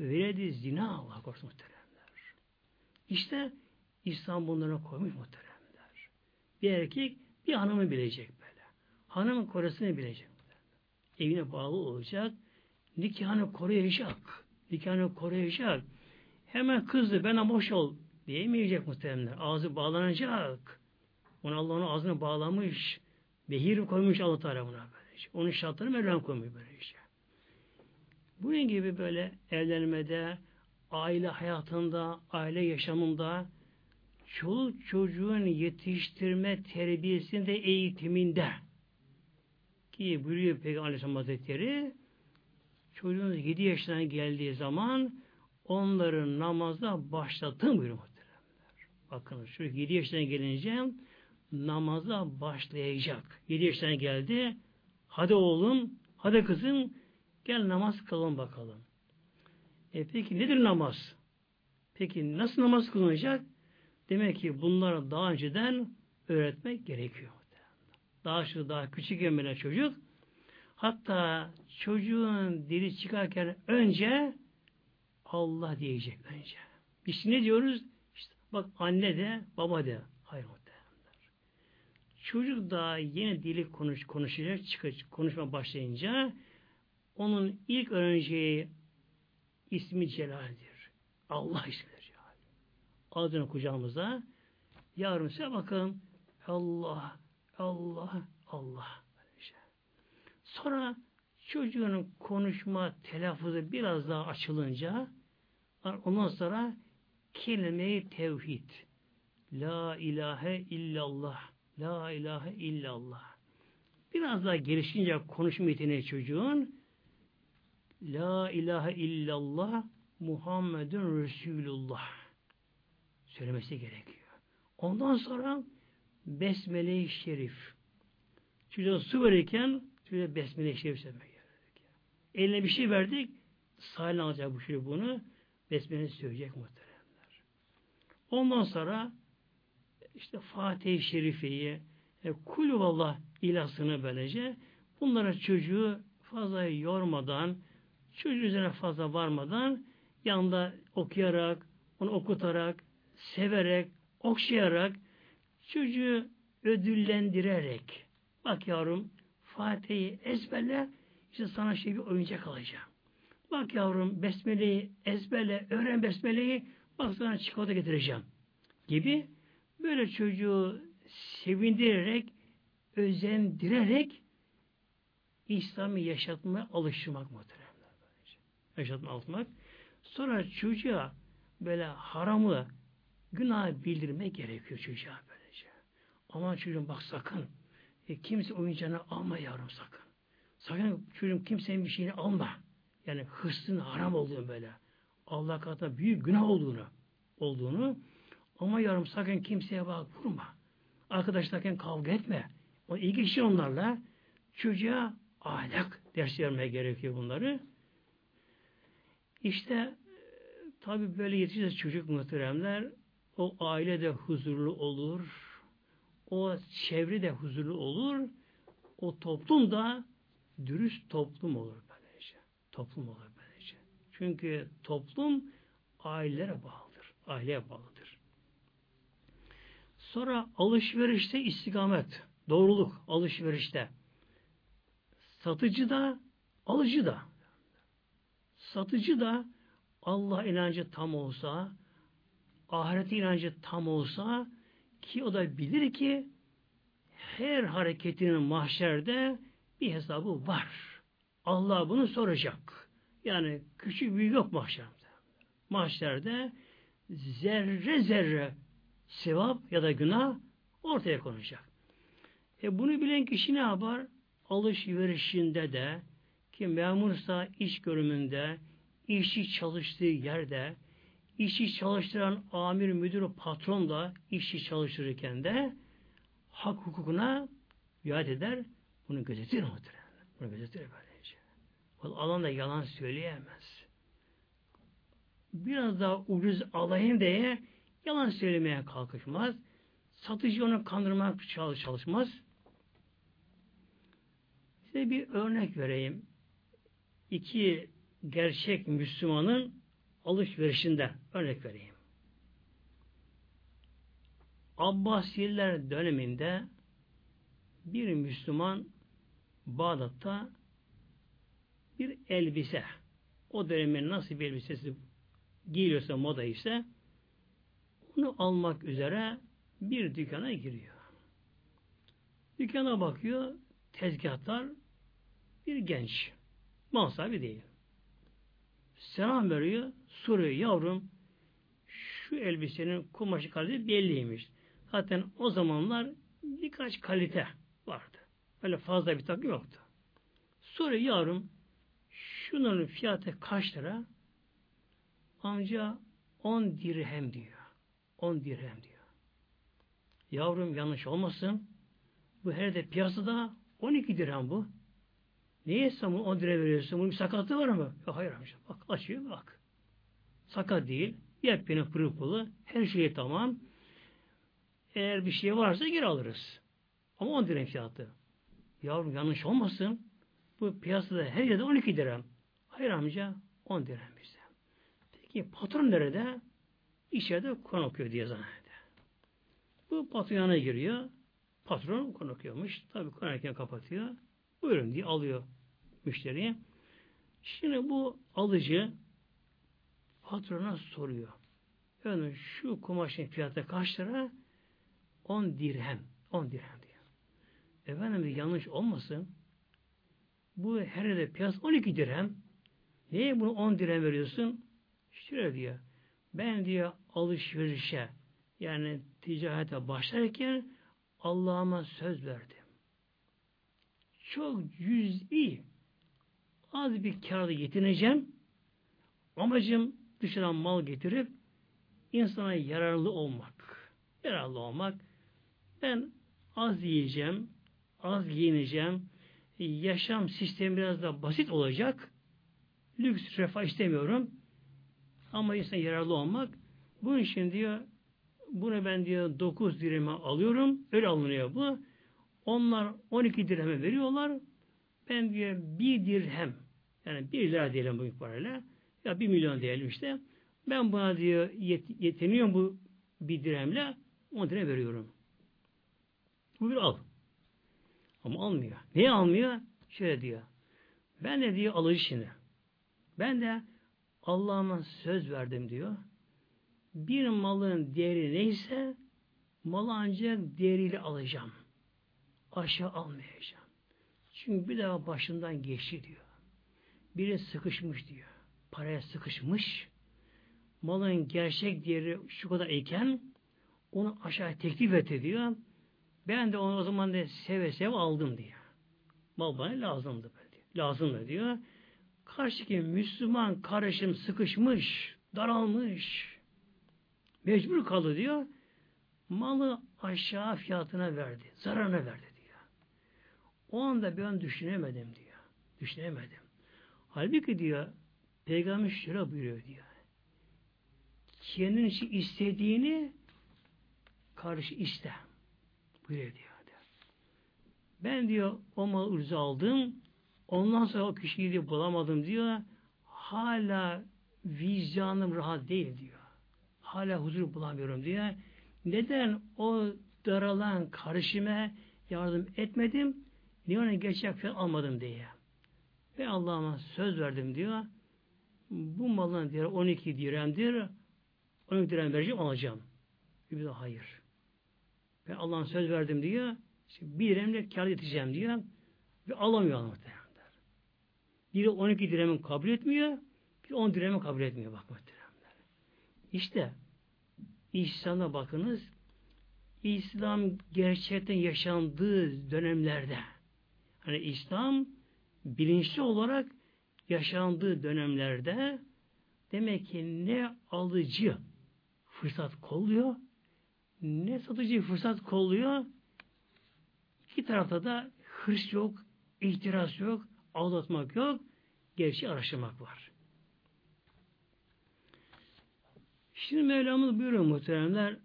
veledi zina Allah korusun muhteremler. İşte İslam bunlara koymuş muhteremler. Bir erkek bir hanımı bilecek böyle. Hanımın korusunu bilecek. Evine bağlı olacak. Nikahını koruyacak. Nikahını koruyacak. Hemen kızdı bana boş ol diyemeyecek muhteremler. Ağzı bağlanacak. Ona Allah'ın ağzını bağlamış. Behir koymuş Allah Teala buna böylece. Onun şartları Mevlam koymuş böylece. Bunun gibi böyle evlenmede, aile hayatında, aile yaşamında, çoluk çocuğun yetiştirme terbiyesinde, eğitiminde ki buyuruyor Peygamber Aleyhisselam Hazretleri çocuğunuz 7 yaşına geldiği zaman onları namazda başlatın buyuruyor. Bakın çocuk 7 yaşına gelince namaza başlayacak. 7 yaşına geldi. Hadi oğlum, hadi kızım gel namaz kılalım bakalım. E peki nedir namaz? Peki nasıl namaz kılınacak? Demek ki bunları daha önceden öğretmek gerekiyor. Daha şu daha küçük böyle çocuk. Hatta çocuğun dili çıkarken önce Allah diyecek önce. Biz ne diyoruz? Bak anne de baba de. Hayır Çocuk daha yeni dili konuş, konuşacak, çıkacak, konuşma başlayınca onun ilk öğreneceği ismi Celal'dir. Allah ismidir Celal. Adını kucağımıza yarın size bakın Allah, Allah, Allah. Sonra çocuğun konuşma telaffuzu biraz daha açılınca ondan sonra kelime-i tevhid La ilahe illallah La ilahe illallah. Biraz daha gelişince konuşma yeteneği çocuğun La ilahe illallah Muhammedun Resulullah söylemesi gerekiyor. Ondan sonra Besmele-i Şerif. Çocuğa su verirken çocuğa Besmele-i Şerif söylemek gerekiyor. Eline bir şey verdik sahile alacak bu şey bunu Besmele söyleyecek muhteremler. Ondan sonra işte Fatih-i Şerife'yi, e, Kulüvallah ilasını böylece bunlara çocuğu fazla yormadan, çocuğun üzerine fazla varmadan yanında okuyarak, onu okutarak, severek, okşayarak, çocuğu ödüllendirerek bak yavrum Fatih'i ezberle işte sana şey bir oyuncak alacağım. Bak yavrum Besmele'yi ezberle, öğren Besmele'yi bak sana çikolata getireceğim gibi Böyle çocuğu sevindirerek, özendirerek İslam'ı yaşatmaya alıştırmak muhtemelen. Yaşatma alıştırmak. Sonra çocuğa böyle haramı, günah bildirmek gerekiyor çocuğa böylece. Aman çocuğum bak sakın. E, kimse oyuncağını alma yavrum sakın. Sakın çocuğum kimsenin bir şeyini alma. Yani hırsın haram olduğunu böyle. Allah katında büyük günah olduğunu olduğunu ama yarım sakın kimseye bak vurma. Arkadaşlarken kavga etme. O ilgi onlarla. Çocuğa ahlak ders vermeye gerekiyor bunları. İşte tabi böyle yetişirse çocuk muhteremler o aile de huzurlu olur. O çevre de huzurlu olur. o toplum da dürüst toplum olur böylece. Toplum olur. Çünkü toplum ailelere bağlıdır. Aileye bağlıdır. Sonra alışverişte istikamet, doğruluk alışverişte. Satıcı da, alıcı da. Satıcı da Allah inancı tam olsa, ahiret inancı tam olsa ki o da bilir ki her hareketinin mahşerde bir hesabı var. Allah bunu soracak. Yani küçük büyük yok mahşerde. Mahşerde zerre zerre sevap ya da günah ortaya konacak. E bunu bilen kişi ne yapar? Alışverişinde de ki memursa iş görümünde, işçi çalıştığı yerde, işçi çalıştıran amir, müdür, patron da işçi çalıştırırken de hak hukukuna riayet eder. Bunu gözetir muhtemelen. Bunu gözetir böylece. O alanda yalan söyleyemez. Biraz daha ucuz alayım diye yalan söylemeye kalkışmaz. Satıcı onu kandırmak çalışmaz. Size bir örnek vereyim. İki gerçek Müslümanın alışverişinde örnek vereyim. Abbasiler döneminde bir Müslüman Bağdat'ta bir elbise o dönemin nasıl bir elbisesi giyiliyorsa moda ise onu almak üzere bir dükkana giriyor. Dükkana bakıyor tezgahtar bir genç. Mal sahibi değil. Selam veriyor. Soruyor yavrum şu elbisenin kumaşı kalitesi belliymiş. Zaten o zamanlar birkaç kalite vardı. Böyle fazla bir takım yoktu. Soruyor yavrum şunun fiyatı kaç lira? Amca 10 dirhem diyor. 10 dirhem diyor. Yavrum yanlış olmasın. Bu her de piyasada 12 dirhem bu. Niye sen bunu 10 lira veriyorsun? Bunun bir sakatlığı var mı? Yok hayır amca. Bak açıyor bak. Sakat değil. Yepyeni pırıl pılı. Her şey tamam. Eğer bir şey varsa geri alırız. Ama 10 dirhem fiyatı. Yavrum yanlış olmasın. Bu piyasada her yerde 12 dirhem. Hayır amca 10 dirhem bize. Peki patron nerede? İçeride Kur'an okuyor diye zannediyor. Bu patron yanına giriyor. Patron Kur'an okuyormuş. Tabi Kur'an kapatıyor. Buyurun diye alıyor müşteriye. Şimdi bu alıcı patrona soruyor. Yani şu kumaşın fiyatı kaç lira? 10 dirhem. 10 dirhem diyor. Efendim yanlış olmasın. Bu her yerde piyasa 12 dirhem. Niye bunu 10 dirhem veriyorsun? Şöyle diyor. Ben diyor alışverişe yani ticarete başlarken Allah'ıma söz verdim. Çok cüz'i az bir kârda yetineceğim. Amacım dışarıdan mal getirip insana yararlı olmak. Yararlı olmak. Ben az yiyeceğim, az giyineceğim. Yaşam sistemi biraz da basit olacak. Lüks, refah istemiyorum. Ama insan yararlı olmak. Bunun için diyor bunu ben diyor 9 direme alıyorum. Öyle alınıyor bu. Onlar 12 dirheme veriyorlar. Ben diyor bir dirhem yani bir lira diyelim bu parayla ya bir milyon diyelim işte. Ben buna diyor yet, yetiniyorum bu bir dirhemle 10 dirhem veriyorum. Buyur al. Ama almıyor. Niye almıyor? Şöyle diyor. Ben de diyor alıcı şimdi. Ben de Allah'ıma söz verdim diyor. Bir malın değeri neyse malı ancak değeriyle alacağım. Aşağı almayacağım. Çünkü bir daha başından geçti diyor. Biri sıkışmış diyor. Paraya sıkışmış. Malın gerçek değeri şu kadar iken onu aşağı teklif etti diyor. Ben de onu o zaman da seve seve aldım diyor. Mal bana lazımdı böyle diyor. Lazımdı diyor. Karşıki Müslüman karışım sıkışmış, daralmış, mecbur kaldı diyor. Malı aşağı fiyatına verdi, zararına verdi diyor. O anda ben düşünemedim diyor. Düşünemedim. Halbuki diyor, Peygamber şöyle buyuruyor diyor. Kendin için istediğini karşı iste. Buyuruyor diyor. Ben diyor o mal ırza aldım. Ondan sonra o kişiyi diyor, bulamadım diyor. Hala vicdanım rahat değil diyor. Hala huzur bulamıyorum diyor. Neden o daralan karışıma yardım etmedim? Niye ona geçecek almadım diye. Ve Allah'ıma söz verdim diyor. Bu malın diyor 12 dirhemdir. 12 dirhem vereceğim alacağım. Bir de hayır. Ve Allah'ın söz verdim diyor. Bir dirhemle kar edeceğim diyor. Ve alamıyor muhtemelen. Biri 12 dirhemin kabul etmiyor. Bir 10 dirhemin kabul etmiyor bak muhtemelen. İşte İslam'a bakınız. İslam gerçekten yaşandığı dönemlerde hani İslam bilinçli olarak yaşandığı dönemlerde demek ki ne alıcı fırsat kolluyor ne satıcı fırsat kolluyor iki tarafta da hırs yok, ihtiras yok, aldatmak yok, gerçeği araştırmak var. Şimdi Mevlamız buyuruyor muhteremler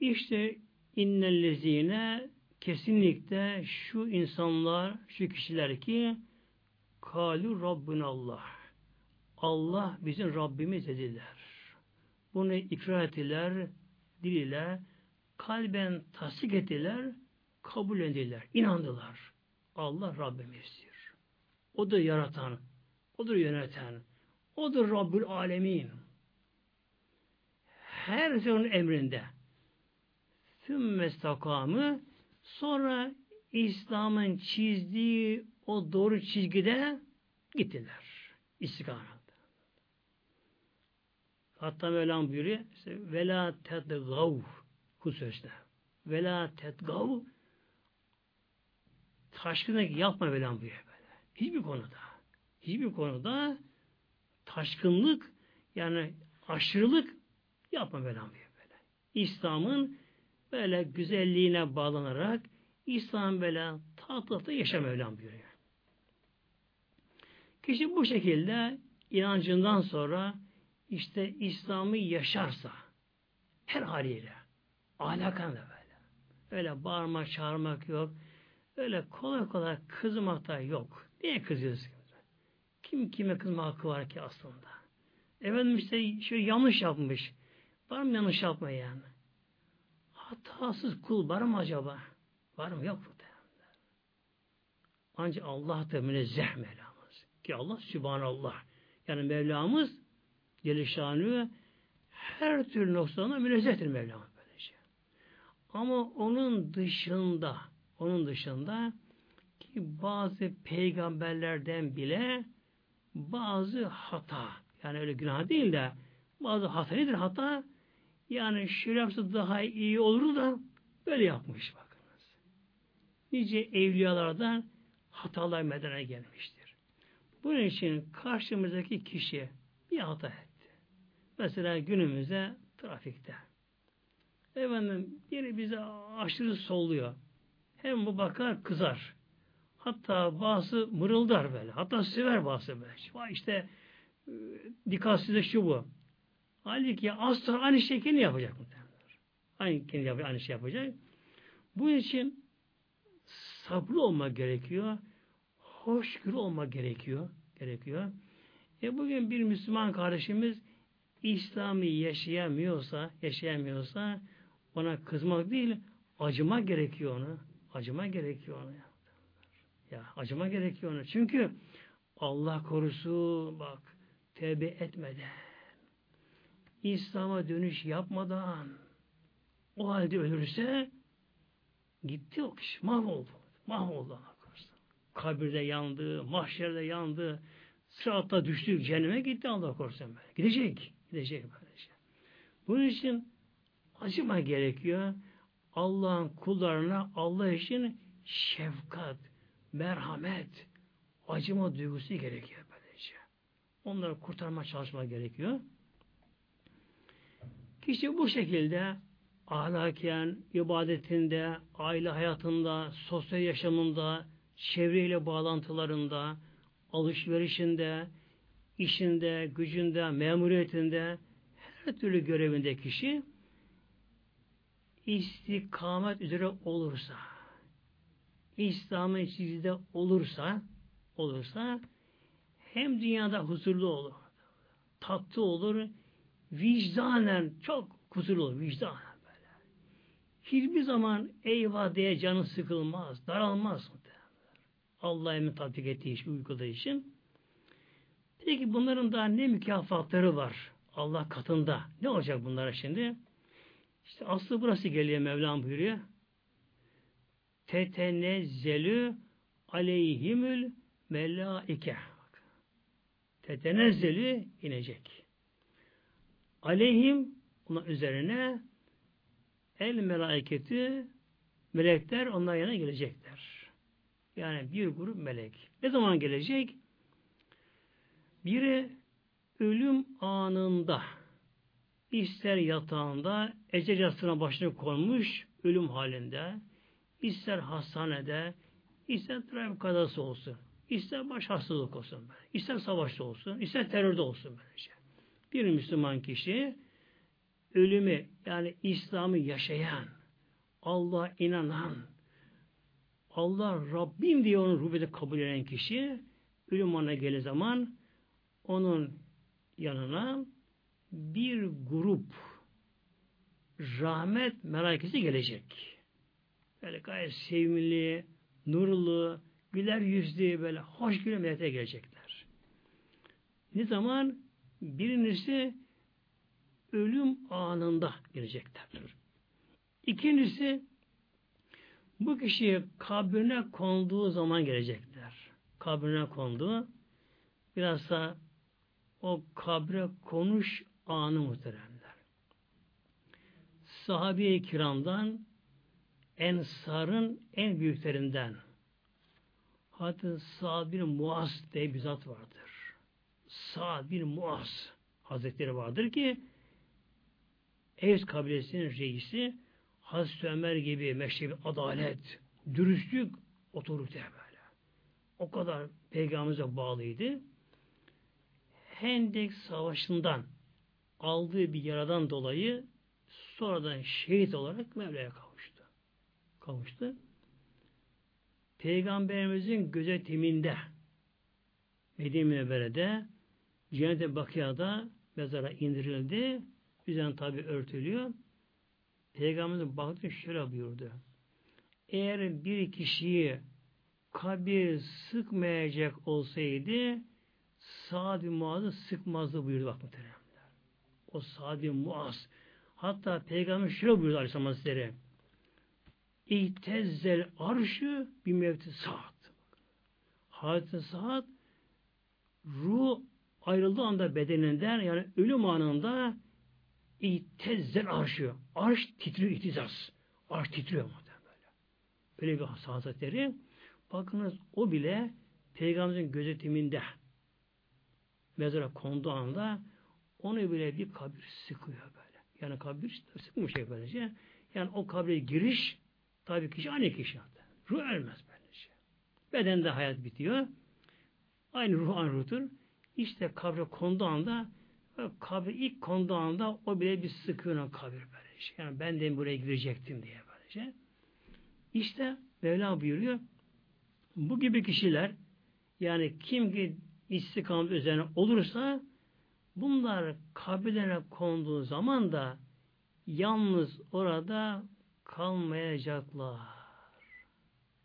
işte innellezine kesinlikle şu insanlar, şu kişiler ki kalu Rabbin Allah. Allah bizim Rabbimiz dediler. Bunu ikrar ettiler, dil ile, kalben tasdik ettiler, kabul ettiler, inandılar. Allah Rabbimizdir. Odur yaratan, odur yöneten, odur Rabbül Alemin. Her şey onun emrinde. Sümme stakamı sonra İslam'ın çizdiği o doğru çizgide gittiler. İstikamet. Hatta Mevlam buyuruyor işte, vela tedgav hususda. Vela tedgav taşkınlık yapma Mevlam buyuruyor böyle. Hiçbir konuda. Hiçbir konuda taşkınlık yani aşırılık yapma Mevlam buyuruyor böyle. İslam'ın böyle güzelliğine bağlanarak İslam böyle tatlıkta yaşa Mevlam buyuruyor. Kişi bu şekilde inancından sonra işte İslam'ı yaşarsa her haliyle ahlakan da böyle. Öyle bağırmak, çağırmak yok. Öyle kolay kolay kızmak da yok. Niye kızıyorsun? Kim kime kızma hakkı var ki aslında? Efendim işte şöyle yanlış yapmış. Var mı yanlış yapma yani? Hatasız kul var mı acaba? Var mı? Yok mu? Ancak Allah da münezzeh Mevlamız. Ki Allah Sübhanallah. Yani Mevlamız Celişanı her türlü noksana münezzehtir Mevlam böylece. Ama onun dışında onun dışında ki bazı peygamberlerden bile bazı hata yani öyle günah değil de bazı hata nedir hata? Yani şöyle daha iyi olur da böyle yapmış bakınız. Nice evliyalardan hatalar medene gelmiştir. Bunun için karşımızdaki kişi bir hata etti. Mesela günümüzde trafikte. Efendim biri bize aşırı solluyor. Hem bu bakar kızar. Hatta bazı mırıldar böyle. Hatta sever bazı böyle. İşte e, dikkatsizlik şu bu. Halbuki az sonra aynı şekilde yapacak mı? Aynı kendi yapacak, aynı şey yapacak. Bu için sabırlı olmak gerekiyor. Hoşgörü olmak gerekiyor. gerekiyor. E bugün bir Müslüman kardeşimiz İslam'ı yaşayamıyorsa, yaşayamıyorsa ona kızmak değil, acıma gerekiyor onu. Acıma gerekiyor ona. Ya acıma gerekiyor ona. Çünkü Allah korusu bak tevbe etmeden İslam'a dönüş yapmadan o halde ölürse gitti o kişi. Mahvoldu. Mahvoldu Allah korusun. Kabirde yandı, mahşerde yandı, sıratta düştü, cehenneme gitti Allah korusun böyle. Gidecek. Gidecek böylece. Bunun için acıma gerekiyor. Allah'ın kullarına Allah için şefkat, merhamet, acıma duygusu gerekiyor böylece. Onları kurtarma çalışma gerekiyor. Kişi bu şekilde ahlaken, ibadetinde, aile hayatında, sosyal yaşamında, çevreyle bağlantılarında, alışverişinde, işinde, gücünde, memuriyetinde, her türlü görevinde kişi istikamet üzere olursa, İslam'ın içinde olursa olursa hem dünyada huzurlu olur, tatlı olur, vicdanen çok huzurlu olur, vicdanen böyle. Hiçbir zaman eyvah diye canı sıkılmaz, daralmaz. Allah emin tatbik ettiği için, uyguladığı için. Peki bunların daha ne mükafatları var Allah katında? Ne olacak bunlara şimdi? İşte aslı burası geliyor Mevlam buyuruyor. Tetenezzelü aleyhimül melaike. Tetenezzelü inecek. Aleyhim onun üzerine el melaiketi melekler onlar yana gelecekler. Yani bir grup melek. Ne zaman gelecek? Biri ölüm anında ister yatağında ecel yastığına başına konmuş ölüm halinde ister hastanede ister trafik kazası olsun ister baş hastalık olsun ister savaşta olsun ister terörde olsun böylece. Bir Müslüman kişi ölümü yani İslam'ı yaşayan Allah inanan Allah Rabbim diye onu rubede kabul eden kişi ölüm anına gelir zaman onun yanına bir grup rahmet melaikesi gelecek. Böyle gayet sevimli, nurlu, güler yüzlü, böyle hoş güle melekler gelecekler. Ne zaman? Birincisi ölüm anında geleceklerdir. İkincisi bu kişi kabrine konduğu zaman gelecekler. Kabrine konduğu biraz da o kabre konuş anı muhteremler. Sahabe-i kiramdan Ensar'ın en büyüklerinden Hatta Sa'd bin Muaz diye bir zat vardır. Sa'd bin Muaz Hazretleri vardır ki Evs kabilesinin reisi Hazreti Ömer gibi meşrebi adalet, dürüstlük, otorite böyle. O kadar peygamberimize bağlıydı. Hendek Savaşı'ndan aldığı bir yaradan dolayı sonradan şehit olarak Mevla'ya kavuştu. Kavuştu. Peygamberimizin gözetiminde Medine Münevvere'de Cennet-i Bakıya'da mezara indirildi. Üzerine tabi örtülüyor. Peygamberimiz baktı şöyle buyurdu. Eğer bir kişiyi kabir sıkmayacak olsaydı Sa'd-ı Muaz'ı sıkmazdı buyurdu bak muhteremler. O Sa'd-ı Muaz. Hatta Peygamber şöyle buyurdu Aleyhisselam Hazretleri. İhtezzel arşı bir mevti saat. Hazreti Saat ruh ayrıldığı anda bedeninden yani ölüm anında İhtezzel arşı. Arş titriyor ihtizaz. Arş titriyor böyle. Öyle bir hazretleri. Bakınız o bile Peygamberimizin gözetiminde mezara konduğu anda onu bile bir kabir sıkıyor böyle. Yani kabir sıkmış şey böylece. Yani o kabre giriş tabi kişi aynı kişi. Ruh ölmez böylece. Bedende hayat bitiyor. Aynı ruh aynı ruhtur. İşte kabre konduğu anda kabir ilk konduğu anda o bile bir sıkıyor kabir böylece. Yani ben de buraya girecektim diye böylece. İşte Mevla buyuruyor bu gibi kişiler yani kim ki istikamet üzerine olursa bunlar kabirlere konduğu zaman da yalnız orada kalmayacaklar.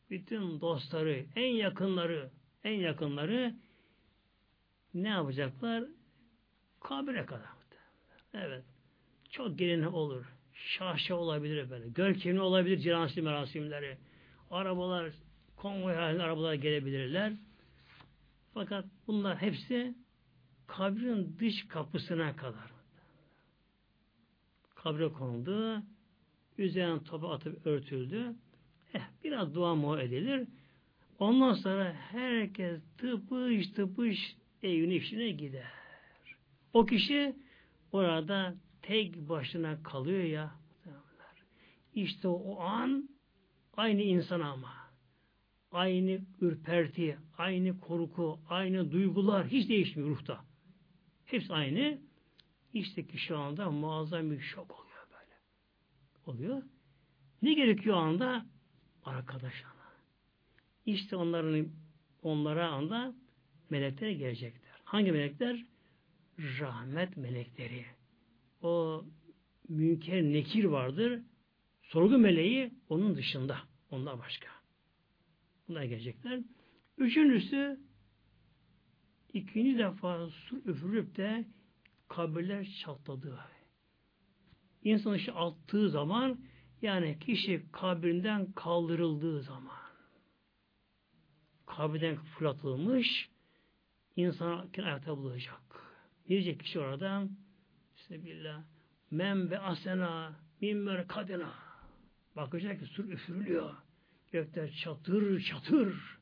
Bütün dostları, en yakınları, en yakınları ne yapacaklar? Kabire kadar. Evet. Çok gelin olur. Şahşa olabilir böyle. Görkemli olabilir ciransli merasimleri. Arabalar, konvoy halinde arabalar gelebilirler. Fakat bunlar hepsi kabrin dış kapısına kadar. Kabre konuldu. Üzerine topu atıp örtüldü. Eh, biraz dua mu edilir. Ondan sonra herkes tıpış tıpış evine işine gider. O kişi orada tek başına kalıyor ya. İşte o an aynı insan ama. Aynı ürperti, aynı korku, aynı duygular hiç değişmiyor ruhta. Hepsi aynı. İşte ki şu anda muazzam bir şok oluyor böyle. Oluyor. Ne gerekiyor o anda? Arkadaş ana. İşte onların onlara anda melekler gelecekler. Hangi melekler? Rahmet melekleri. O münker nekir vardır. Sorgu meleği onun dışında. Ondan başka. Bunlar gelecekler. Üçüncüsü ikinci defa su üfürüp de kabirler çatladı. İnsan işi attığı zaman yani kişi kabrinden kaldırıldığı zaman kabirden fırlatılmış insan ayakta bulacak. Diyecek kişi oradan Bismillah men be asena min kadena bakacak ki sur üfürülüyor. Gökler çatır çatır.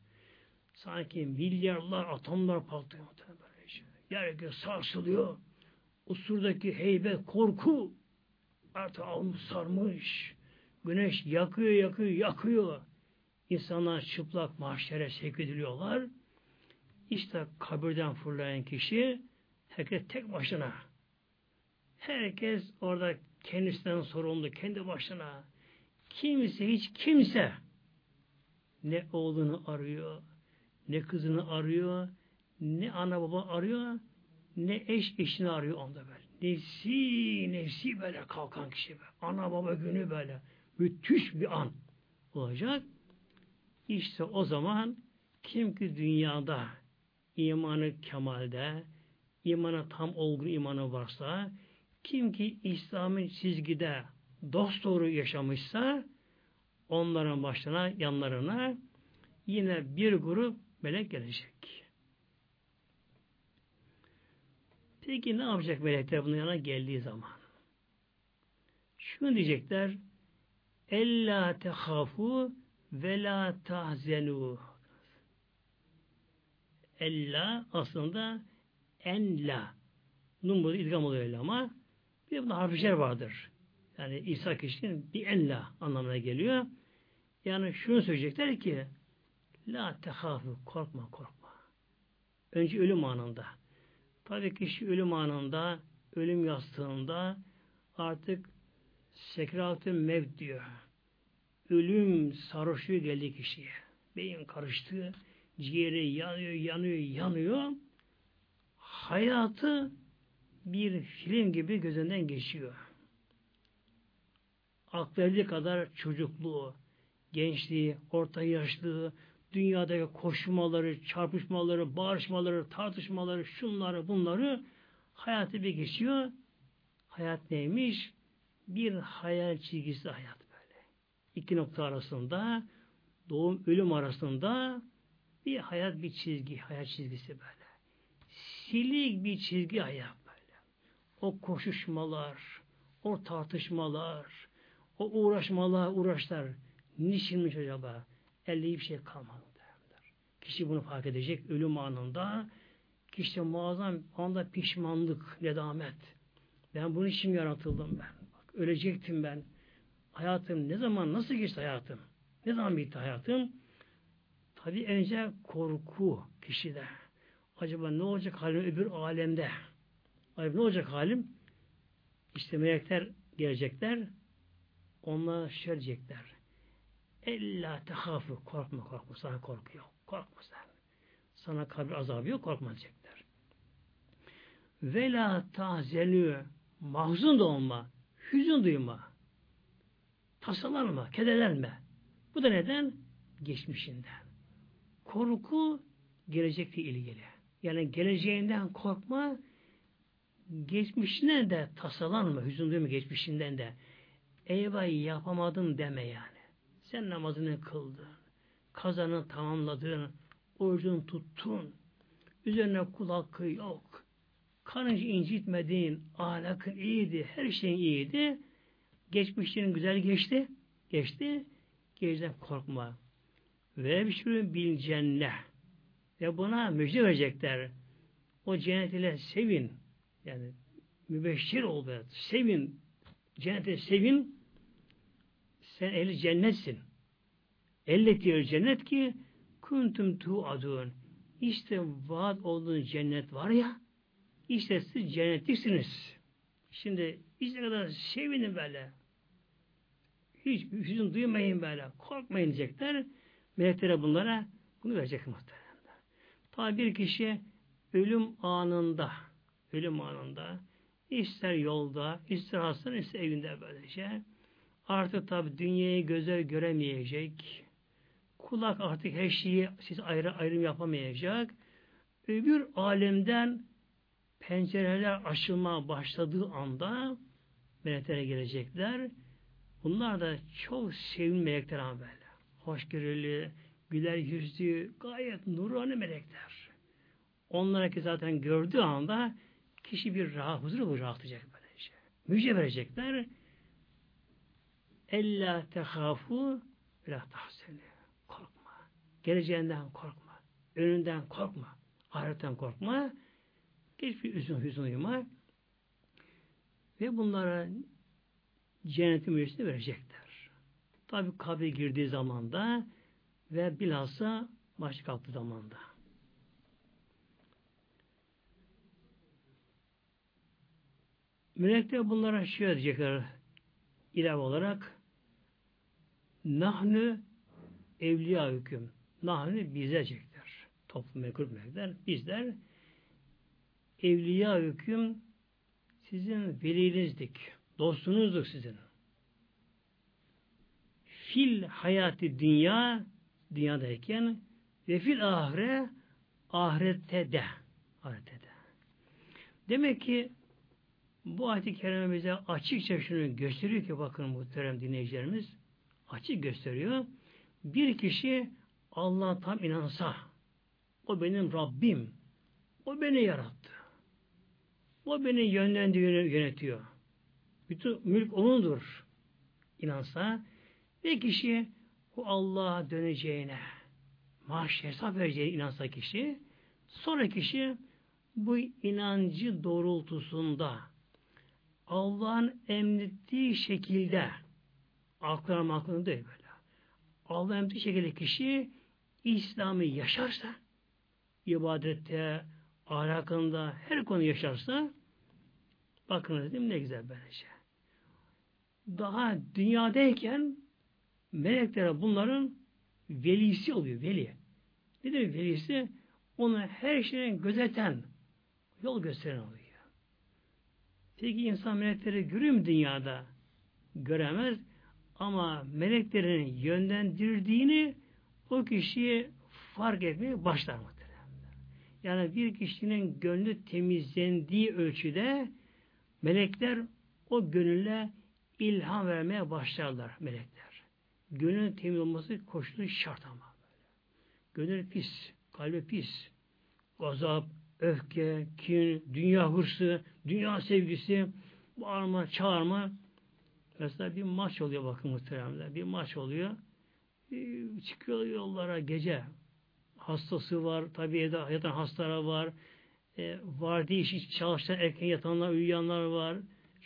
Sanki milyarlar atomlar patlıyor. Yer gök sarsılıyor. O surdaki heybet, korku artık almış sarmış. Güneş yakıyor, yakıyor, yakıyor. İnsanlar çıplak mahşere sevk ediliyorlar. İşte kabirden fırlayan kişi herkes tek başına. Herkes orada kendisinden sorumlu, kendi başına. Kimse, hiç kimse ne oğlunu arıyor, ne kızını arıyor, ne ana baba arıyor, ne eş eşini arıyor onda böyle. Nefsi, nefsi böyle kalkan kişi böyle. Ana baba günü böyle. Müthiş bir an olacak. İşte o zaman kim ki dünyada imanı kemalde, imanı tam olgun imanı varsa, kim ki İslam'ın çizgide dost doğru yaşamışsa, onların başına, yanlarına yine bir grup melek gelecek. Peki ne yapacak melekler bunun yanına geldiği zaman? Şunu diyecekler, Ella tehafu ve la tahzenu. Ella aslında en la. Nun burada idgam oluyor ama bir de bunda harfişer vardır. Yani İsa kişinin bir en la anlamına geliyor. Yani şunu söyleyecekler ki la tehafu korkma korkma. Önce ölüm anında. Tabii kişi ölüm anında, ölüm yastığında artık sekrat mevt diyor. Ölüm sarhoşluğu geldi kişiye. Beyin karıştı, ciğeri yanıyor, yanıyor, yanıyor. Hayatı bir film gibi gözünden geçiyor. Aklı kadar çocukluğu, gençliği, orta yaşlığı, dünyadaki koşmaları, çarpışmaları, bağırışmaları, tartışmaları, şunları, bunları hayatı bir geçiyor. Hayat neymiş? Bir hayal çizgisi hayat böyle. İki nokta arasında, doğum, ölüm arasında bir hayat, bir çizgi, hayat çizgisi böyle. Silik bir çizgi hayat böyle. O koşuşmalar, o tartışmalar, o uğraşmalar, uğraşlar, niçinmiş acaba? Elde bir şey kalmadı. Derler. Kişi bunu fark edecek ölüm anında. Kişi muazzam anda pişmanlık, nedamet. Ben bunun için yaratıldım ben. Bak, ölecektim ben. Hayatım ne zaman, nasıl geçti hayatım? Ne zaman bitti hayatım? Tabi önce korku kişide. Acaba ne olacak halim öbür alemde? Acaba ne olacak halim? İşte melekler gelecekler. Onlar şerecekler. Ella tehafu. Korkma korkma. Sana korku yok. Korkma sen. Sana kabir azabı yok. Korkma diyecekler. Ve la tahzenü. Mahzun da olma. Hüzün duyma. Tasalanma. Kederlenme. Bu da neden? Geçmişinden. Korku gelecekle ilgili. Yani geleceğinden korkma, geçmişinden de tasalanma, hüzün duyma geçmişinden de. Eyvah yapamadım deme yani. Sen namazını kıldın. Kazanı tamamladın. Orucunu tuttun. Üzerine kul hakkı yok. Kanıcı incitmedin. Ahlakın iyiydi. Her şeyin iyiydi. Geçmişlerin güzel geçti. Geçti. Geriden korkma. Ve bir sürü bil cennet. Ve buna müjde verecekler. O cennet ile sevin. Yani mübeşşir ol be. Sevin. Cennete sevin. Sen ehli cennetsin. Elle diyor cennet ki kuntum tu adun. İşte vaat olduğun cennet var ya işte siz cennetliksiniz. Şimdi işte kadar sevinin böyle. Hiç hüzün duymayın böyle. Korkmayın diyecekler. Meleklere bunlara bunu verecek muhtemelen. Tabi bir kişi ölüm anında ölüm anında ister yolda, ister hastanın, ister evinde böylece artık tabi dünyayı göze göremeyecek kulak artık her şeyi siz ayrı ayrım yapamayacak öbür alemden pencereler açılma başladığı anda meleklere gelecekler. Bunlar da çok sevimli melekler ama. Hoşgörülü, güler yüzlü, gayet nurani melekler. Onlara ki zaten gördüğü anda kişi bir rahat, huzur rahatlayacak böylece. Müjde verecekler. Ella tehafu ve la tahseni. Geleceğinden korkma. Önünden korkma. Ahiretten korkma. Hiçbir üzüm hüzün uyuma. Ve bunlara cennetin müjdesini verecekler. Tabi kabre girdiği zamanda ve bilhassa baş kalktığı zamanda. Melekler bunlara şöyle diyecekler ilave olarak Nahnu evliya hüküm. Nahnu bize diyecekler. Toplum mekrup melekler. Bizler evliya hüküm sizin velinizdik. Dostunuzduk sizin. Fil hayati dünya dünyadayken ve fil ahire ahirette de ahirette de. Demek ki bu ayet-i kerime bize açıkça şunu gösteriyor ki bakın muhterem dinleyicilerimiz açık gösteriyor. Bir kişi Allah'a tam inansa o benim Rabbim o beni yarattı. O beni yönlendiriyor, yönetiyor. Bütün mülk O'nundur. inansa ve kişi o Allah'a döneceğine maaş hesap vereceğine inansa kişi sonra kişi bu inancı doğrultusunda Allah'ın emrettiği şekilde aklına aklına değil böyle. Allah'ın emrettiği şekilde kişi İslam'ı yaşarsa ibadette, ahlakında her konu yaşarsa bakınız değil mi ne güzel böylece. Şey. Daha dünyadayken meleklere bunların velisi oluyor, veli. Ne demek velisi? Onu her şeyin gözeten, yol gösteren oluyor. Peki insan melekleri görüyor mu dünyada? Göremez. Ama meleklerin yönlendirdiğini o kişiye fark etmeye başlar mı? Yani bir kişinin gönlü temizlendiği ölçüde melekler o gönülle ilham vermeye başlarlar melekler. Gönlün temiz olması koşulu şart ama. Gönül pis, kalbi pis. Gazap, öfke, kin, dünya hırsı, dünya sevgisi, bağırma, çağırma. Mesela bir maç oluyor bakın muhteremler. Bir maç oluyor. Ee, çıkıyor yollara gece hastası var, tabi yatan hastalar var, e, var diye iş çalışan erken yatanlar, uyuyanlar var,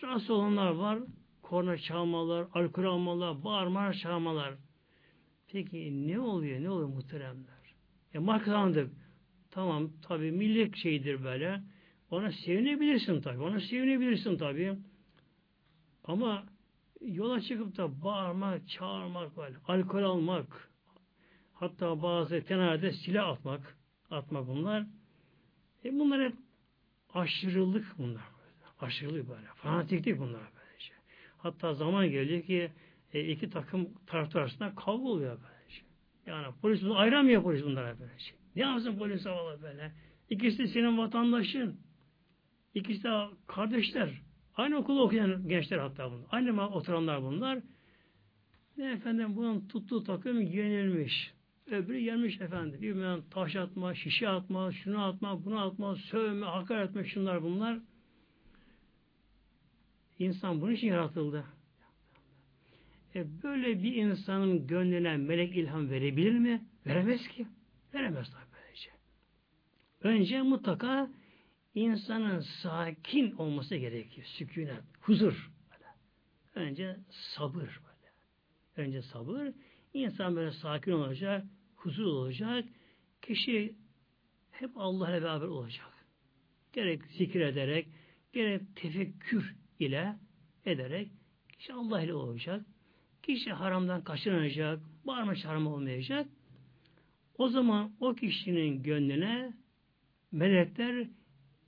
rahatsız olanlar var, korna çalmalar, alkol almalar, bağırmalar, çalmalar. Peki ne oluyor, ne oluyor muhteremler? E markalandık. Tamam, tabi millet şeydir böyle. Ona sevinebilirsin tabi, ona sevinebilirsin tabi. Ama yola çıkıp da bağırmak, çağırmak böyle, alkol almak, Hatta bazı tenerde silah atmak, atmak bunlar. E bunlar hep aşırılık bunlar. Aşırılık böyle. Fanatiklik bunlar böylece. Hatta zaman geliyor ki e, iki takım taraftar arasında kavga oluyor böylece. Yani polis bunu ayıramıyor polis bunlara böylece. Ne yapsın polis havalı böyle? İkisi senin vatandaşın. İkisi de kardeşler. Aynı okulda okuyan gençler hatta bunlar. Aynı oturanlar bunlar. Ne efendim bunun tuttuğu takım yenilmiş. Öbürü gelmiş efendi. Bilmem taş atma, şişe atma, şunu atma, bunu atma, sövme, hakaret etme, şunlar bunlar. İnsan bunun için yaratıldı. E böyle bir insanın gönlüne melek ilham verebilir mi? Veremez ki. Veremez tabi böylece. Önce mutlaka insanın sakin olması gerekiyor. Sükunet, huzur. Böyle. Önce sabır böyle. Önce sabır. İnsan böyle sakin olacak, huzur olacak. Kişi hep Allah ile beraber olacak. Gerek zikir ederek, gerek tefekkür ile ederek kişi Allah ile olacak. Kişi haramdan kaçınacak, bağırma çağırma olmayacak. O zaman o kişinin gönlüne melekler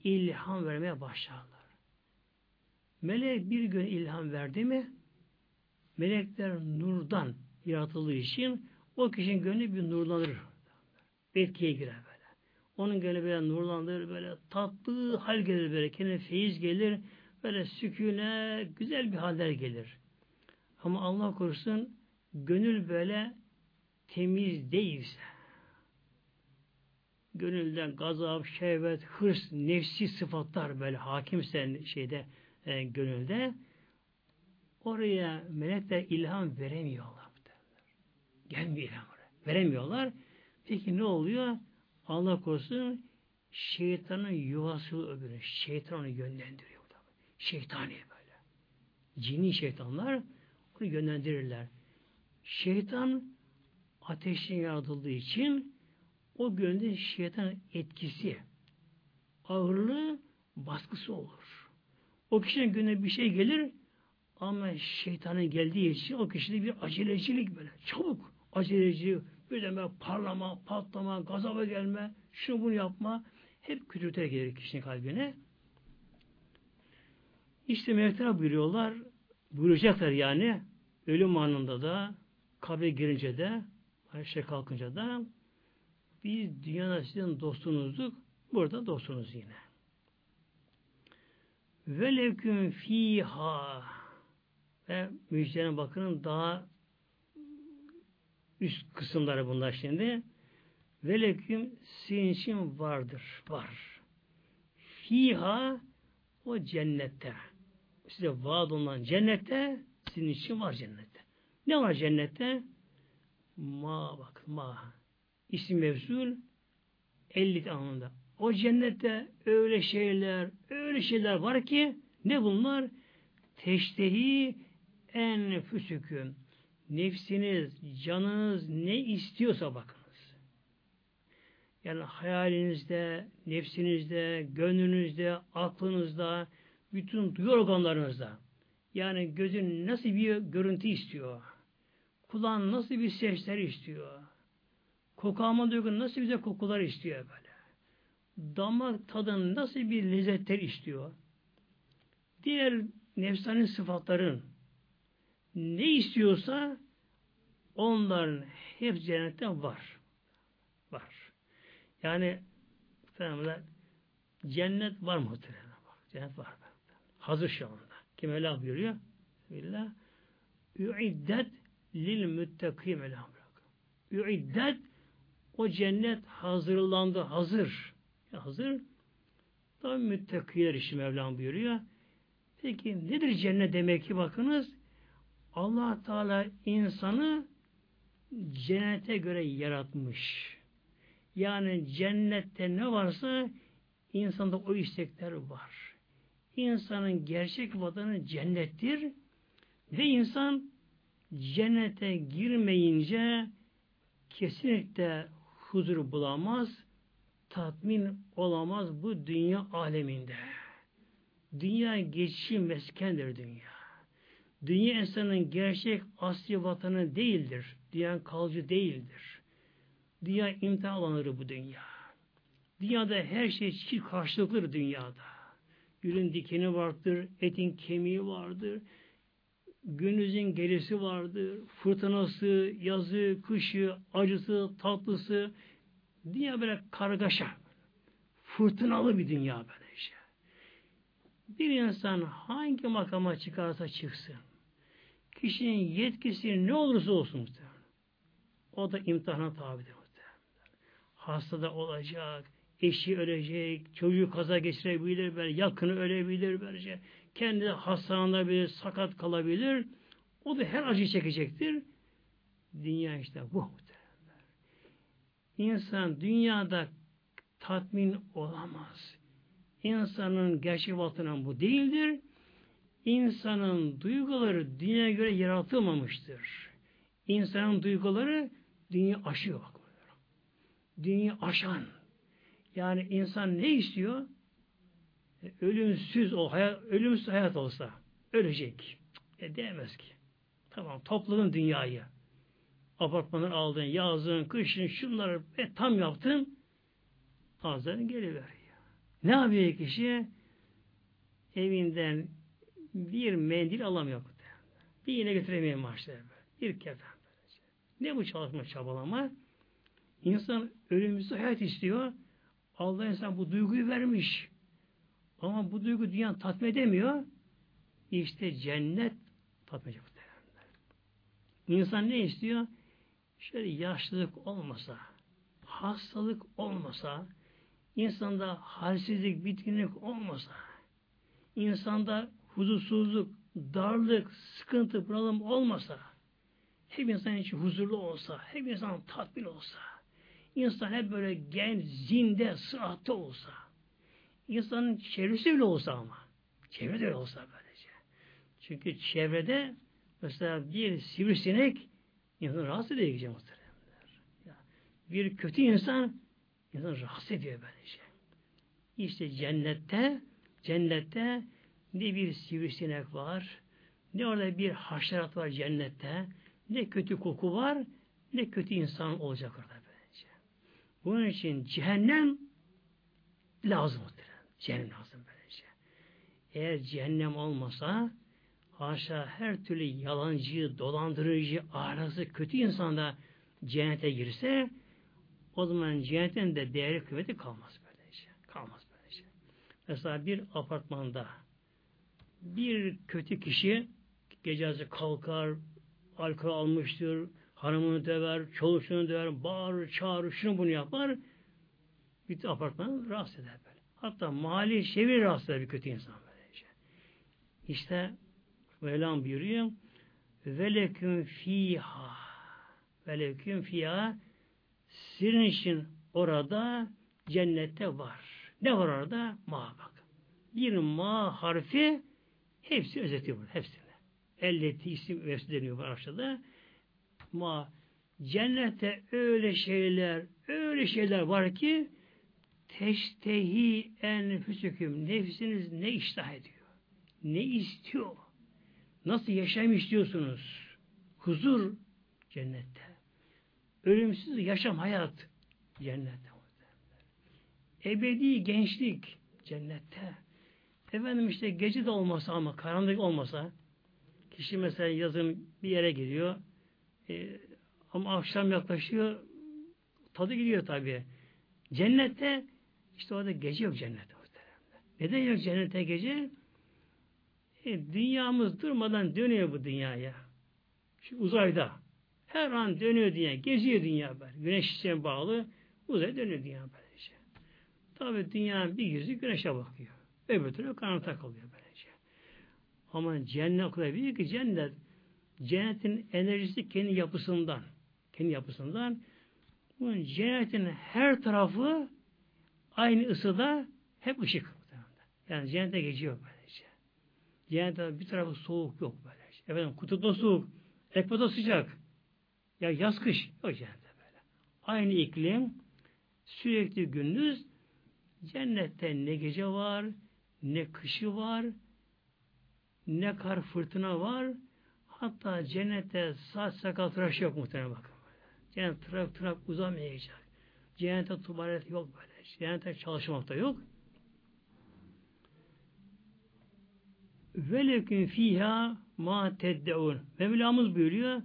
ilham vermeye başlarlar. Melek bir gün ilham verdi mi melekler nurdan yaratıldığı için o kişinin gönlü bir nurlanır. Etkiye girer böyle. Onun gönlü böyle nurlanır, böyle tatlı hal gelir böyle. Kendine feyiz gelir. Böyle sükune, güzel bir haller gelir. Ama Allah korusun gönül böyle temiz değilse gönülden gazap, şehvet, hırs, nefsi sıfatlar böyle hakimse şeyde e, gönülde oraya melekler ilham veremiyorlar. Gelmiyor ilham oraya. Veremiyorlar. Peki ne oluyor? Allah korusun şeytanın yuvası öbürü. Şeytan onu yönlendiriyor. Şeytani böyle. Cini şeytanlar onu yönlendirirler. Şeytan ateşin yaratıldığı için o gönlün şeytan etkisi, ağırlığı, baskısı olur. O kişinin gönlüne bir şey gelir ama şeytanın geldiği için o kişide bir acelecilik böyle. Çabuk aceleci, böyle parlama, patlama, gazaba gelme, şunu bunu yapma. Hep kötülükler gelir kişinin kalbine. İşte melekler buyuruyorlar, buyuracaklar yani ölüm anında da, kabre girince de, şey kalkınca da biz dünyada sizin dostunuzduk, burada dostunuz yine. Veleküm fiha ve müjdenin bakın daha üst kısımları bunlar şimdi. Veleküm sizin için vardır. Var. Fiha o cennette. Size vaad olunan cennette sizin için var cennette. Ne var cennette? Ma bak ma. İsim mevsul 50 anlamında. O cennette öyle şeyler, öyle şeyler var ki ne bunlar? Teştehi en füsüküm. Nefsiniz, canınız ne istiyorsa bakınız. Yani hayalinizde, nefsinizde, gönlünüzde, aklınızda, bütün duyu organlarınızda. Yani gözün nasıl bir görüntü istiyor? Kulağın nasıl bir sesler istiyor? Koku alma duygun nasıl bize kokular istiyor böyle? Damak tadın nasıl bir lezzetler istiyor? Diğer nefsani sıfatların ne istiyorsa onların hep cennette var. Var. Yani efendim, cennet var muhtemelen. Cennet var. Hazır şu anda. Kim Mevla buyuruyor? Billah. Üiddet lil müttakî Mevla Üiddet o cennet hazırlandı. Hazır. Hazır. Tabi müttakiler işi Mevlam buyuruyor. Peki nedir cennet demek ki bakınız? allah Teala insanı cennete göre yaratmış. Yani cennette ne varsa insanda o istekler var. İnsanın gerçek vatanı cennettir ve insan cennete girmeyince kesinlikle huzur bulamaz, tatmin olamaz bu dünya aleminde. Dünya geçici meskendir dünya. Dünya insanın gerçek asli vatanı değildir. Dünya kalıcı değildir. Dünya imtihan alanları bu dünya. Dünyada her şey çift karşılıklıdır dünyada. Gülün dikeni vardır, etin kemiği vardır, gününüzün gelisi vardır, fırtınası, yazı, kışı, acısı, tatlısı, dünya böyle kargaşa, fırtınalı bir dünya böyle işte. Bir insan hangi makama çıkarsa çıksın, kişinin yetkisi ne olursa olsun muhtemelen. O da imtihana tabidir muhtemelen. Hasta da olacak, eşi ölecek, çocuğu kaza geçirebilir, böyle yakını ölebilir, böylece kendi hastalanabilir, sakat kalabilir. O da her acı çekecektir. Dünya işte bu muhtemelen. İnsan dünyada tatmin olamaz. İnsanın gerçek vatanı bu değildir insanın duyguları dünyaya göre yaratılmamıştır. İnsanın duyguları dünya aşıyor. Bak. Dünya aşan. Yani insan ne istiyor? Ölümsüz o hayat, ölümsüz hayat olsa ölecek. E diyemez ki. Tamam topladın dünyayı. apartmanı aldın, yazın, kışın, şunları e, tam yaptın. Ağızların geri veriyor. Ne yapıyor kişi? Evinden bir mendil alamıyor. Bir iğne götüremiyor maaşları. Bir kefen. Ne bu çalışma çabalama? İnsan ölümsüz hayat istiyor. Allah insan bu duyguyu vermiş. Ama bu duygu dünya tatmin edemiyor. İşte cennet tatmin edecek. İnsan ne istiyor? Şöyle yaşlılık olmasa, hastalık olmasa, insanda halsizlik, bitkinlik olmasa, insanda huzursuzluk, darlık, sıkıntı, bunalım olmasa, hep insan için huzurlu olsa, hep insan tatmin olsa, insan hep böyle genç, zinde, sıhhatte olsa, insanın çevresi bile olsa ama, çevre de olsa böylece. Çünkü çevrede mesela bir sivrisinek insanı rahatsız ediyor muhtemelen. Bir kötü insan insanı rahatsız ediyor böylece. İşte cennette cennette ne bir sivrisinek var, ne orada bir haşerat var cennette, ne kötü koku var, ne kötü insan olacak orada böylece. Bunun için cehennem lazım. Cehennem lazım böylece. Eğer cehennem olmasa haşa her türlü yalancı, dolandırıcı, ahlası, kötü insan da cennete girse o zaman cennetin de değeri kıymeti kalmaz böylece. Kalmaz böylece. Mesela bir apartmanda bir kötü kişi gecesi kalkar, alkol almıştır, hanımını döver, çoluşunu döver, bağırır, çağırır, şunu bunu yapar. Bir apartmanı rahatsız eder. Hatta mali çevir rahatsız eder bir kötü insan böylece. İşte Mevlam buyuruyor veleküm fiha veleküm fiha sizin için orada cennette var. Ne var orada? Ma bak. Bir ma harfi hepsi özeti burada. Hepsine. Elleti isim vesile deniyor bu aşağıda. Ma cennette öyle şeyler öyle şeyler var ki teştehi enfüsüküm nefsiniz ne iştah ediyor? Ne istiyor? Nasıl yaşam istiyorsunuz? Huzur cennette. Ölümsüz yaşam hayat cennette. Ebedi gençlik cennette. Efendim işte gece de olmasa ama karanlık olmasa kişi mesela yazın bir yere gidiyor e, ama akşam yaklaşıyor tadı gidiyor tabii. Cennette işte orada gece yok cennette. Neden yok cennette gece? E, dünyamız durmadan dönüyor bu dünyaya. Şu uzayda. Her an dönüyor dünya. Geziyor dünya böyle. Güneş için bağlı. Uzaya dönüyor dünya böylece. Tabi dünyanın bir yüzü güneşe bakıyor. Öbür türlü karanlıkta kalıyor böylece. Ama cennet o kadar büyük ki cennet cennetin enerjisi kendi yapısından kendi yapısından bunun cennetin her tarafı aynı ısıda hep ışık. Yani cennete geçiyor böylece. Cennette bir tarafı soğuk yok böylece. Efendim kutupta soğuk, ekvada sıcak. Ya yaz kış yok cennette böyle. Aynı iklim sürekli gündüz cennette ne gece var, ne kışı var, ne kar fırtına var. Hatta cennette saç sakal tıraş yok muhtemelen bakın. Cennet tırnak tırnak uzamayacak. Cennette tuvalet yok böyle. Cennette çalışmak da yok. Velekün fiha ma teddeun. Mevlamız buyuruyor.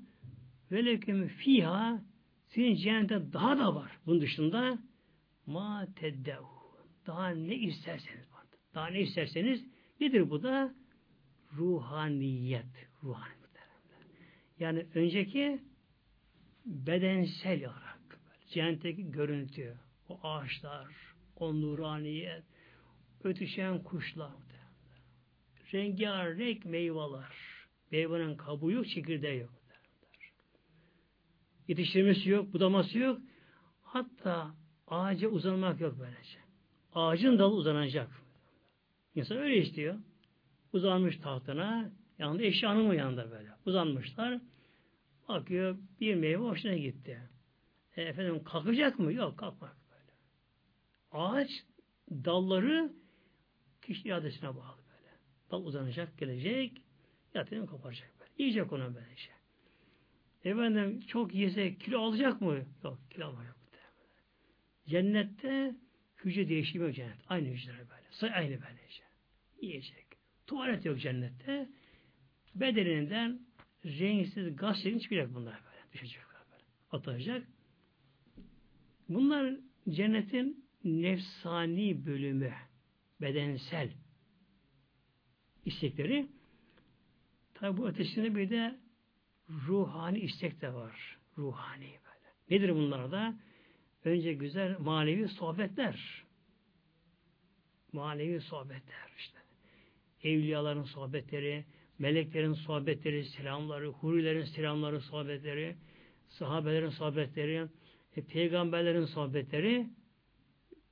Veleküm fiha senin cennette daha da var. Bunun dışında ma teddeun. Daha ne isterseniz var. Daha ne isterseniz nedir bu da? Ruhaniyet. Ruhaniyet. Yani önceki bedensel olarak cennetteki görüntü, o ağaçlar, o nuraniyet, ötüşen kuşlar, rengarenk meyveler, meyvenin kabuğu yok, çekirdeği yok. Yetiştirmesi yok, budaması yok. Hatta ağaca uzanmak yok böylece. Ağacın dalı uzanacak. İnsan öyle istiyor. Uzanmış tahtına, yanında eşi hanımı yanında böyle. Uzanmışlar. Bakıyor bir meyve hoşuna gitti. E, efendim kalkacak mı? Yok kalkmak. Ağaç dalları kişi iadesine bağlı böyle. Dal uzanacak, gelecek, yatını koparacak böyle. Yiyecek ona böyle şey. Efendim çok yese kilo alacak mı? Yok kilo almayacak. Cennette hücre değişimi yok cennet. Aynı hücreler böyle. Say aynı böylece. Yiyecek. Tuvalet yok cennette. Bedeninden renksiz gaz şeklinde çıkacak bunlar böyle. Düşecek böyle. Atacak. Bunlar cennetin nefsani bölümü. Bedensel istekleri. Tabi bu ötesinde bir de ruhani istek de var. Ruhani böyle. Nedir bunlar da? Önce güzel manevi sohbetler. Manevi sohbetler işte. Evliyaların sohbetleri, meleklerin sohbetleri, selamları, hurilerin selamları, sohbetleri, sahabelerin sohbetleri, e, peygamberlerin sohbetleri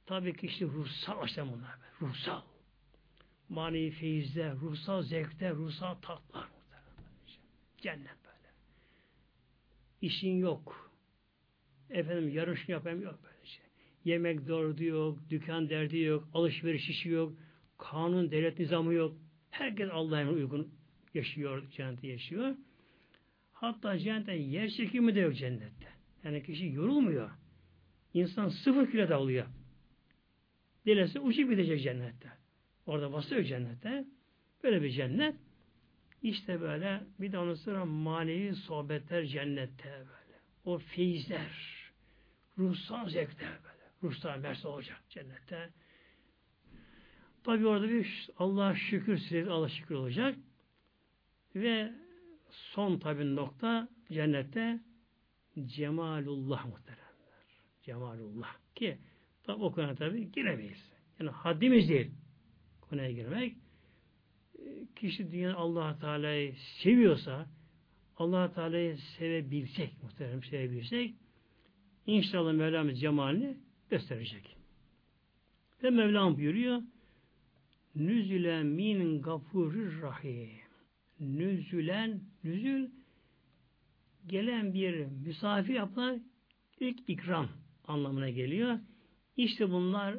tabii ki işte ruhsal işte bunlar. Ruhsal. Manevi feyizde, ruhsal zevkte, ruhsal tatlar. Cennet böyle. İşin yok. Efendim yarış yapayım yok böyle şey. Yemek derdi yok, dükkan derdi yok, alışveriş işi yok, kanun, devlet nizamı yok. Herkes Allah'a uygun yaşıyor, cennette yaşıyor. Hatta cennette yer çekimi de yok cennette. Yani kişi yorulmuyor. İnsan sıfır kilo da oluyor. Dilese uçup gidecek cennette. Orada basıyor cennette. Böyle bir cennet. İşte böyle bir de ondan sonra manevi sohbetler cennette böyle. O feyizler, ruhsal zevkler böyle. Ruhsal mersi olacak cennette. Tabi orada bir Allah şükür size Allah şükür olacak. Ve son tabi nokta cennette cemalullah muhteremler. Cemalullah. Ki tabi o konuya tabi giremeyiz. Yani haddimiz değil konuya girmek kişi dünya allah Teala'yı seviyorsa allah Teala'yı sevebilsek muhterem sevebilsek inşallah Mevlamız cemalini gösterecek. Ve Mevlam buyuruyor Nüzülen min gafurur rahim. Nüzülen, nüzül gelen bir misafir yapılan ilk ikram anlamına geliyor. İşte bunlar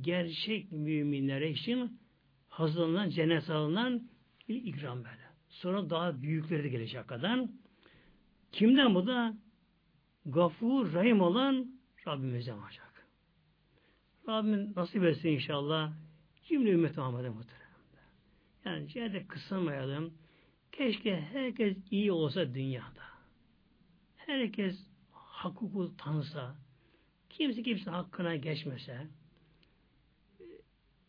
gerçek müminlere için hazırlanan, cennet alınan bir ikram böyle. Sonra daha büyükleri de gelecek kadar. Kimden bu da? Gafur, Rahim olan Rabbimizden olacak. Rabbim nasip etsin inşallah cümle ümmet Muhammed'e muhteremde. Yani cennete kısamayalım. Keşke herkes iyi olsa dünyada. Herkes hukuku tanısa, kimse kimse hakkına geçmese,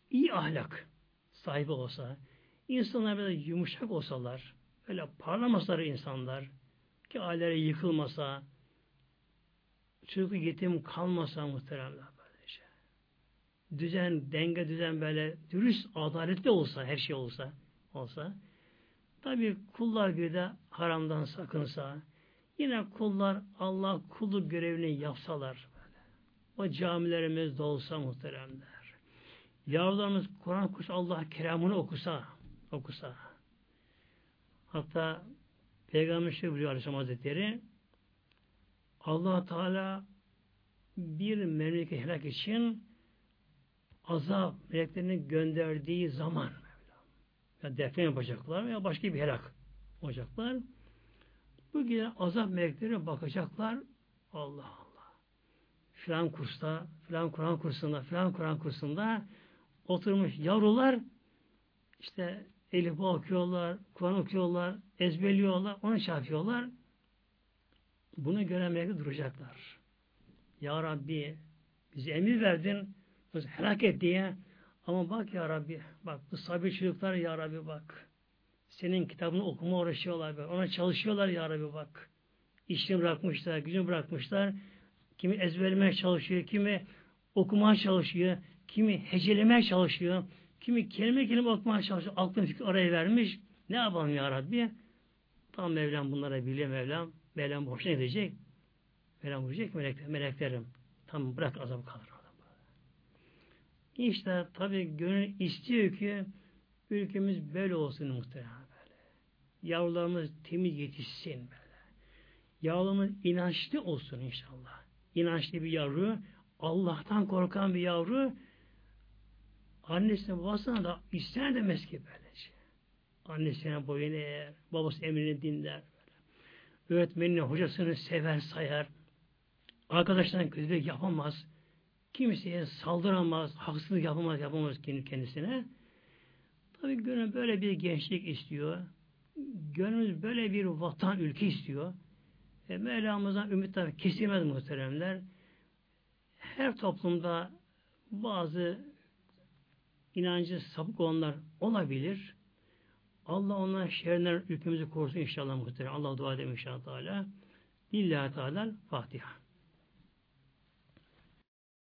iyi ahlak, sahibi olsa, insanlar böyle yumuşak olsalar, öyle parlamasalar insanlar, ki aileleri yıkılmasa, çocuk yetim kalmasa muhteremler böylece. Düzen, denge düzen böyle dürüst, adaletli olsa, her şey olsa, olsa, tabi kullar bir de haramdan sakınsa, yine kullar Allah kulluk görevini yapsalar. O camilerimiz dolsa muhteremler Yavrularımız Kur'an kursa Allah kelamını okusa, okusa. Hatta Peygamber şey buyuruyor Aleyhisselam Hazretleri allah Teala bir memleket helak için azap meleklerini gönderdiği zaman ya defne yapacaklar veya başka bir helak olacaklar. Bu gelen azap meleklerine bakacaklar. Allah. Filan kursta, filan Kur'an kursunda, filan Kur'an kursunda oturmuş yavrular işte Elif okuyorlar, Kur'an okuyorlar, ezberliyorlar, onu çarpıyorlar. Bunu gören duracaklar. Ya Rabbi bize emir verdin, bizi helak et diye. Ama bak ya Rabbi, bak bu sabir çocuklar ya Rabbi bak. Senin kitabını okuma uğraşıyorlar. Ona çalışıyorlar ya Rabbi bak. İşini bırakmışlar, gücünü bırakmışlar. Kimi ezberlemeye çalışıyor, kimi okumaya çalışıyor, Kimi hecelemeye çalışıyor. Kimi kelime kelime okumaya çalışıyor. Aklını fikri araya vermiş. Ne yapalım ya Rabbi? Tam Mevlam bunlara biliyor Mevlam. Mevlam hoşuna gidecek. Mevlam vuracak melekler, meleklerim. Tam bırak azap kalır. İşte tabi gönül istiyor ki ülkemiz böyle olsun muhtemelen böyle. Yavrularımız temiz yetişsin böyle. Yavrularımız inançlı olsun inşallah. İnançlı bir yavru, Allah'tan korkan bir yavru, Annesine babasına da ister demez ki böylece. Annesine boyun eğer, babası emrini dinler. Böyle. öğretmenini, hocasını sever, sayar. Arkadaşlarına kötülük yapamaz. Kimseye saldıramaz, haksızlık yapamaz, yapamaz kendisine. Tabii gönül böyle bir gençlik istiyor. Gönül böyle bir vatan, ülke istiyor. E, Mevlamızdan ümit tabi kesilmez muhteremler. Her toplumda bazı inancı sapık olanlar olabilir. Allah onların şerrinden ülkemizi korusun inşallah muhterem. Allah dua edelim inşallah Teala. Lillahi Teala Fatiha.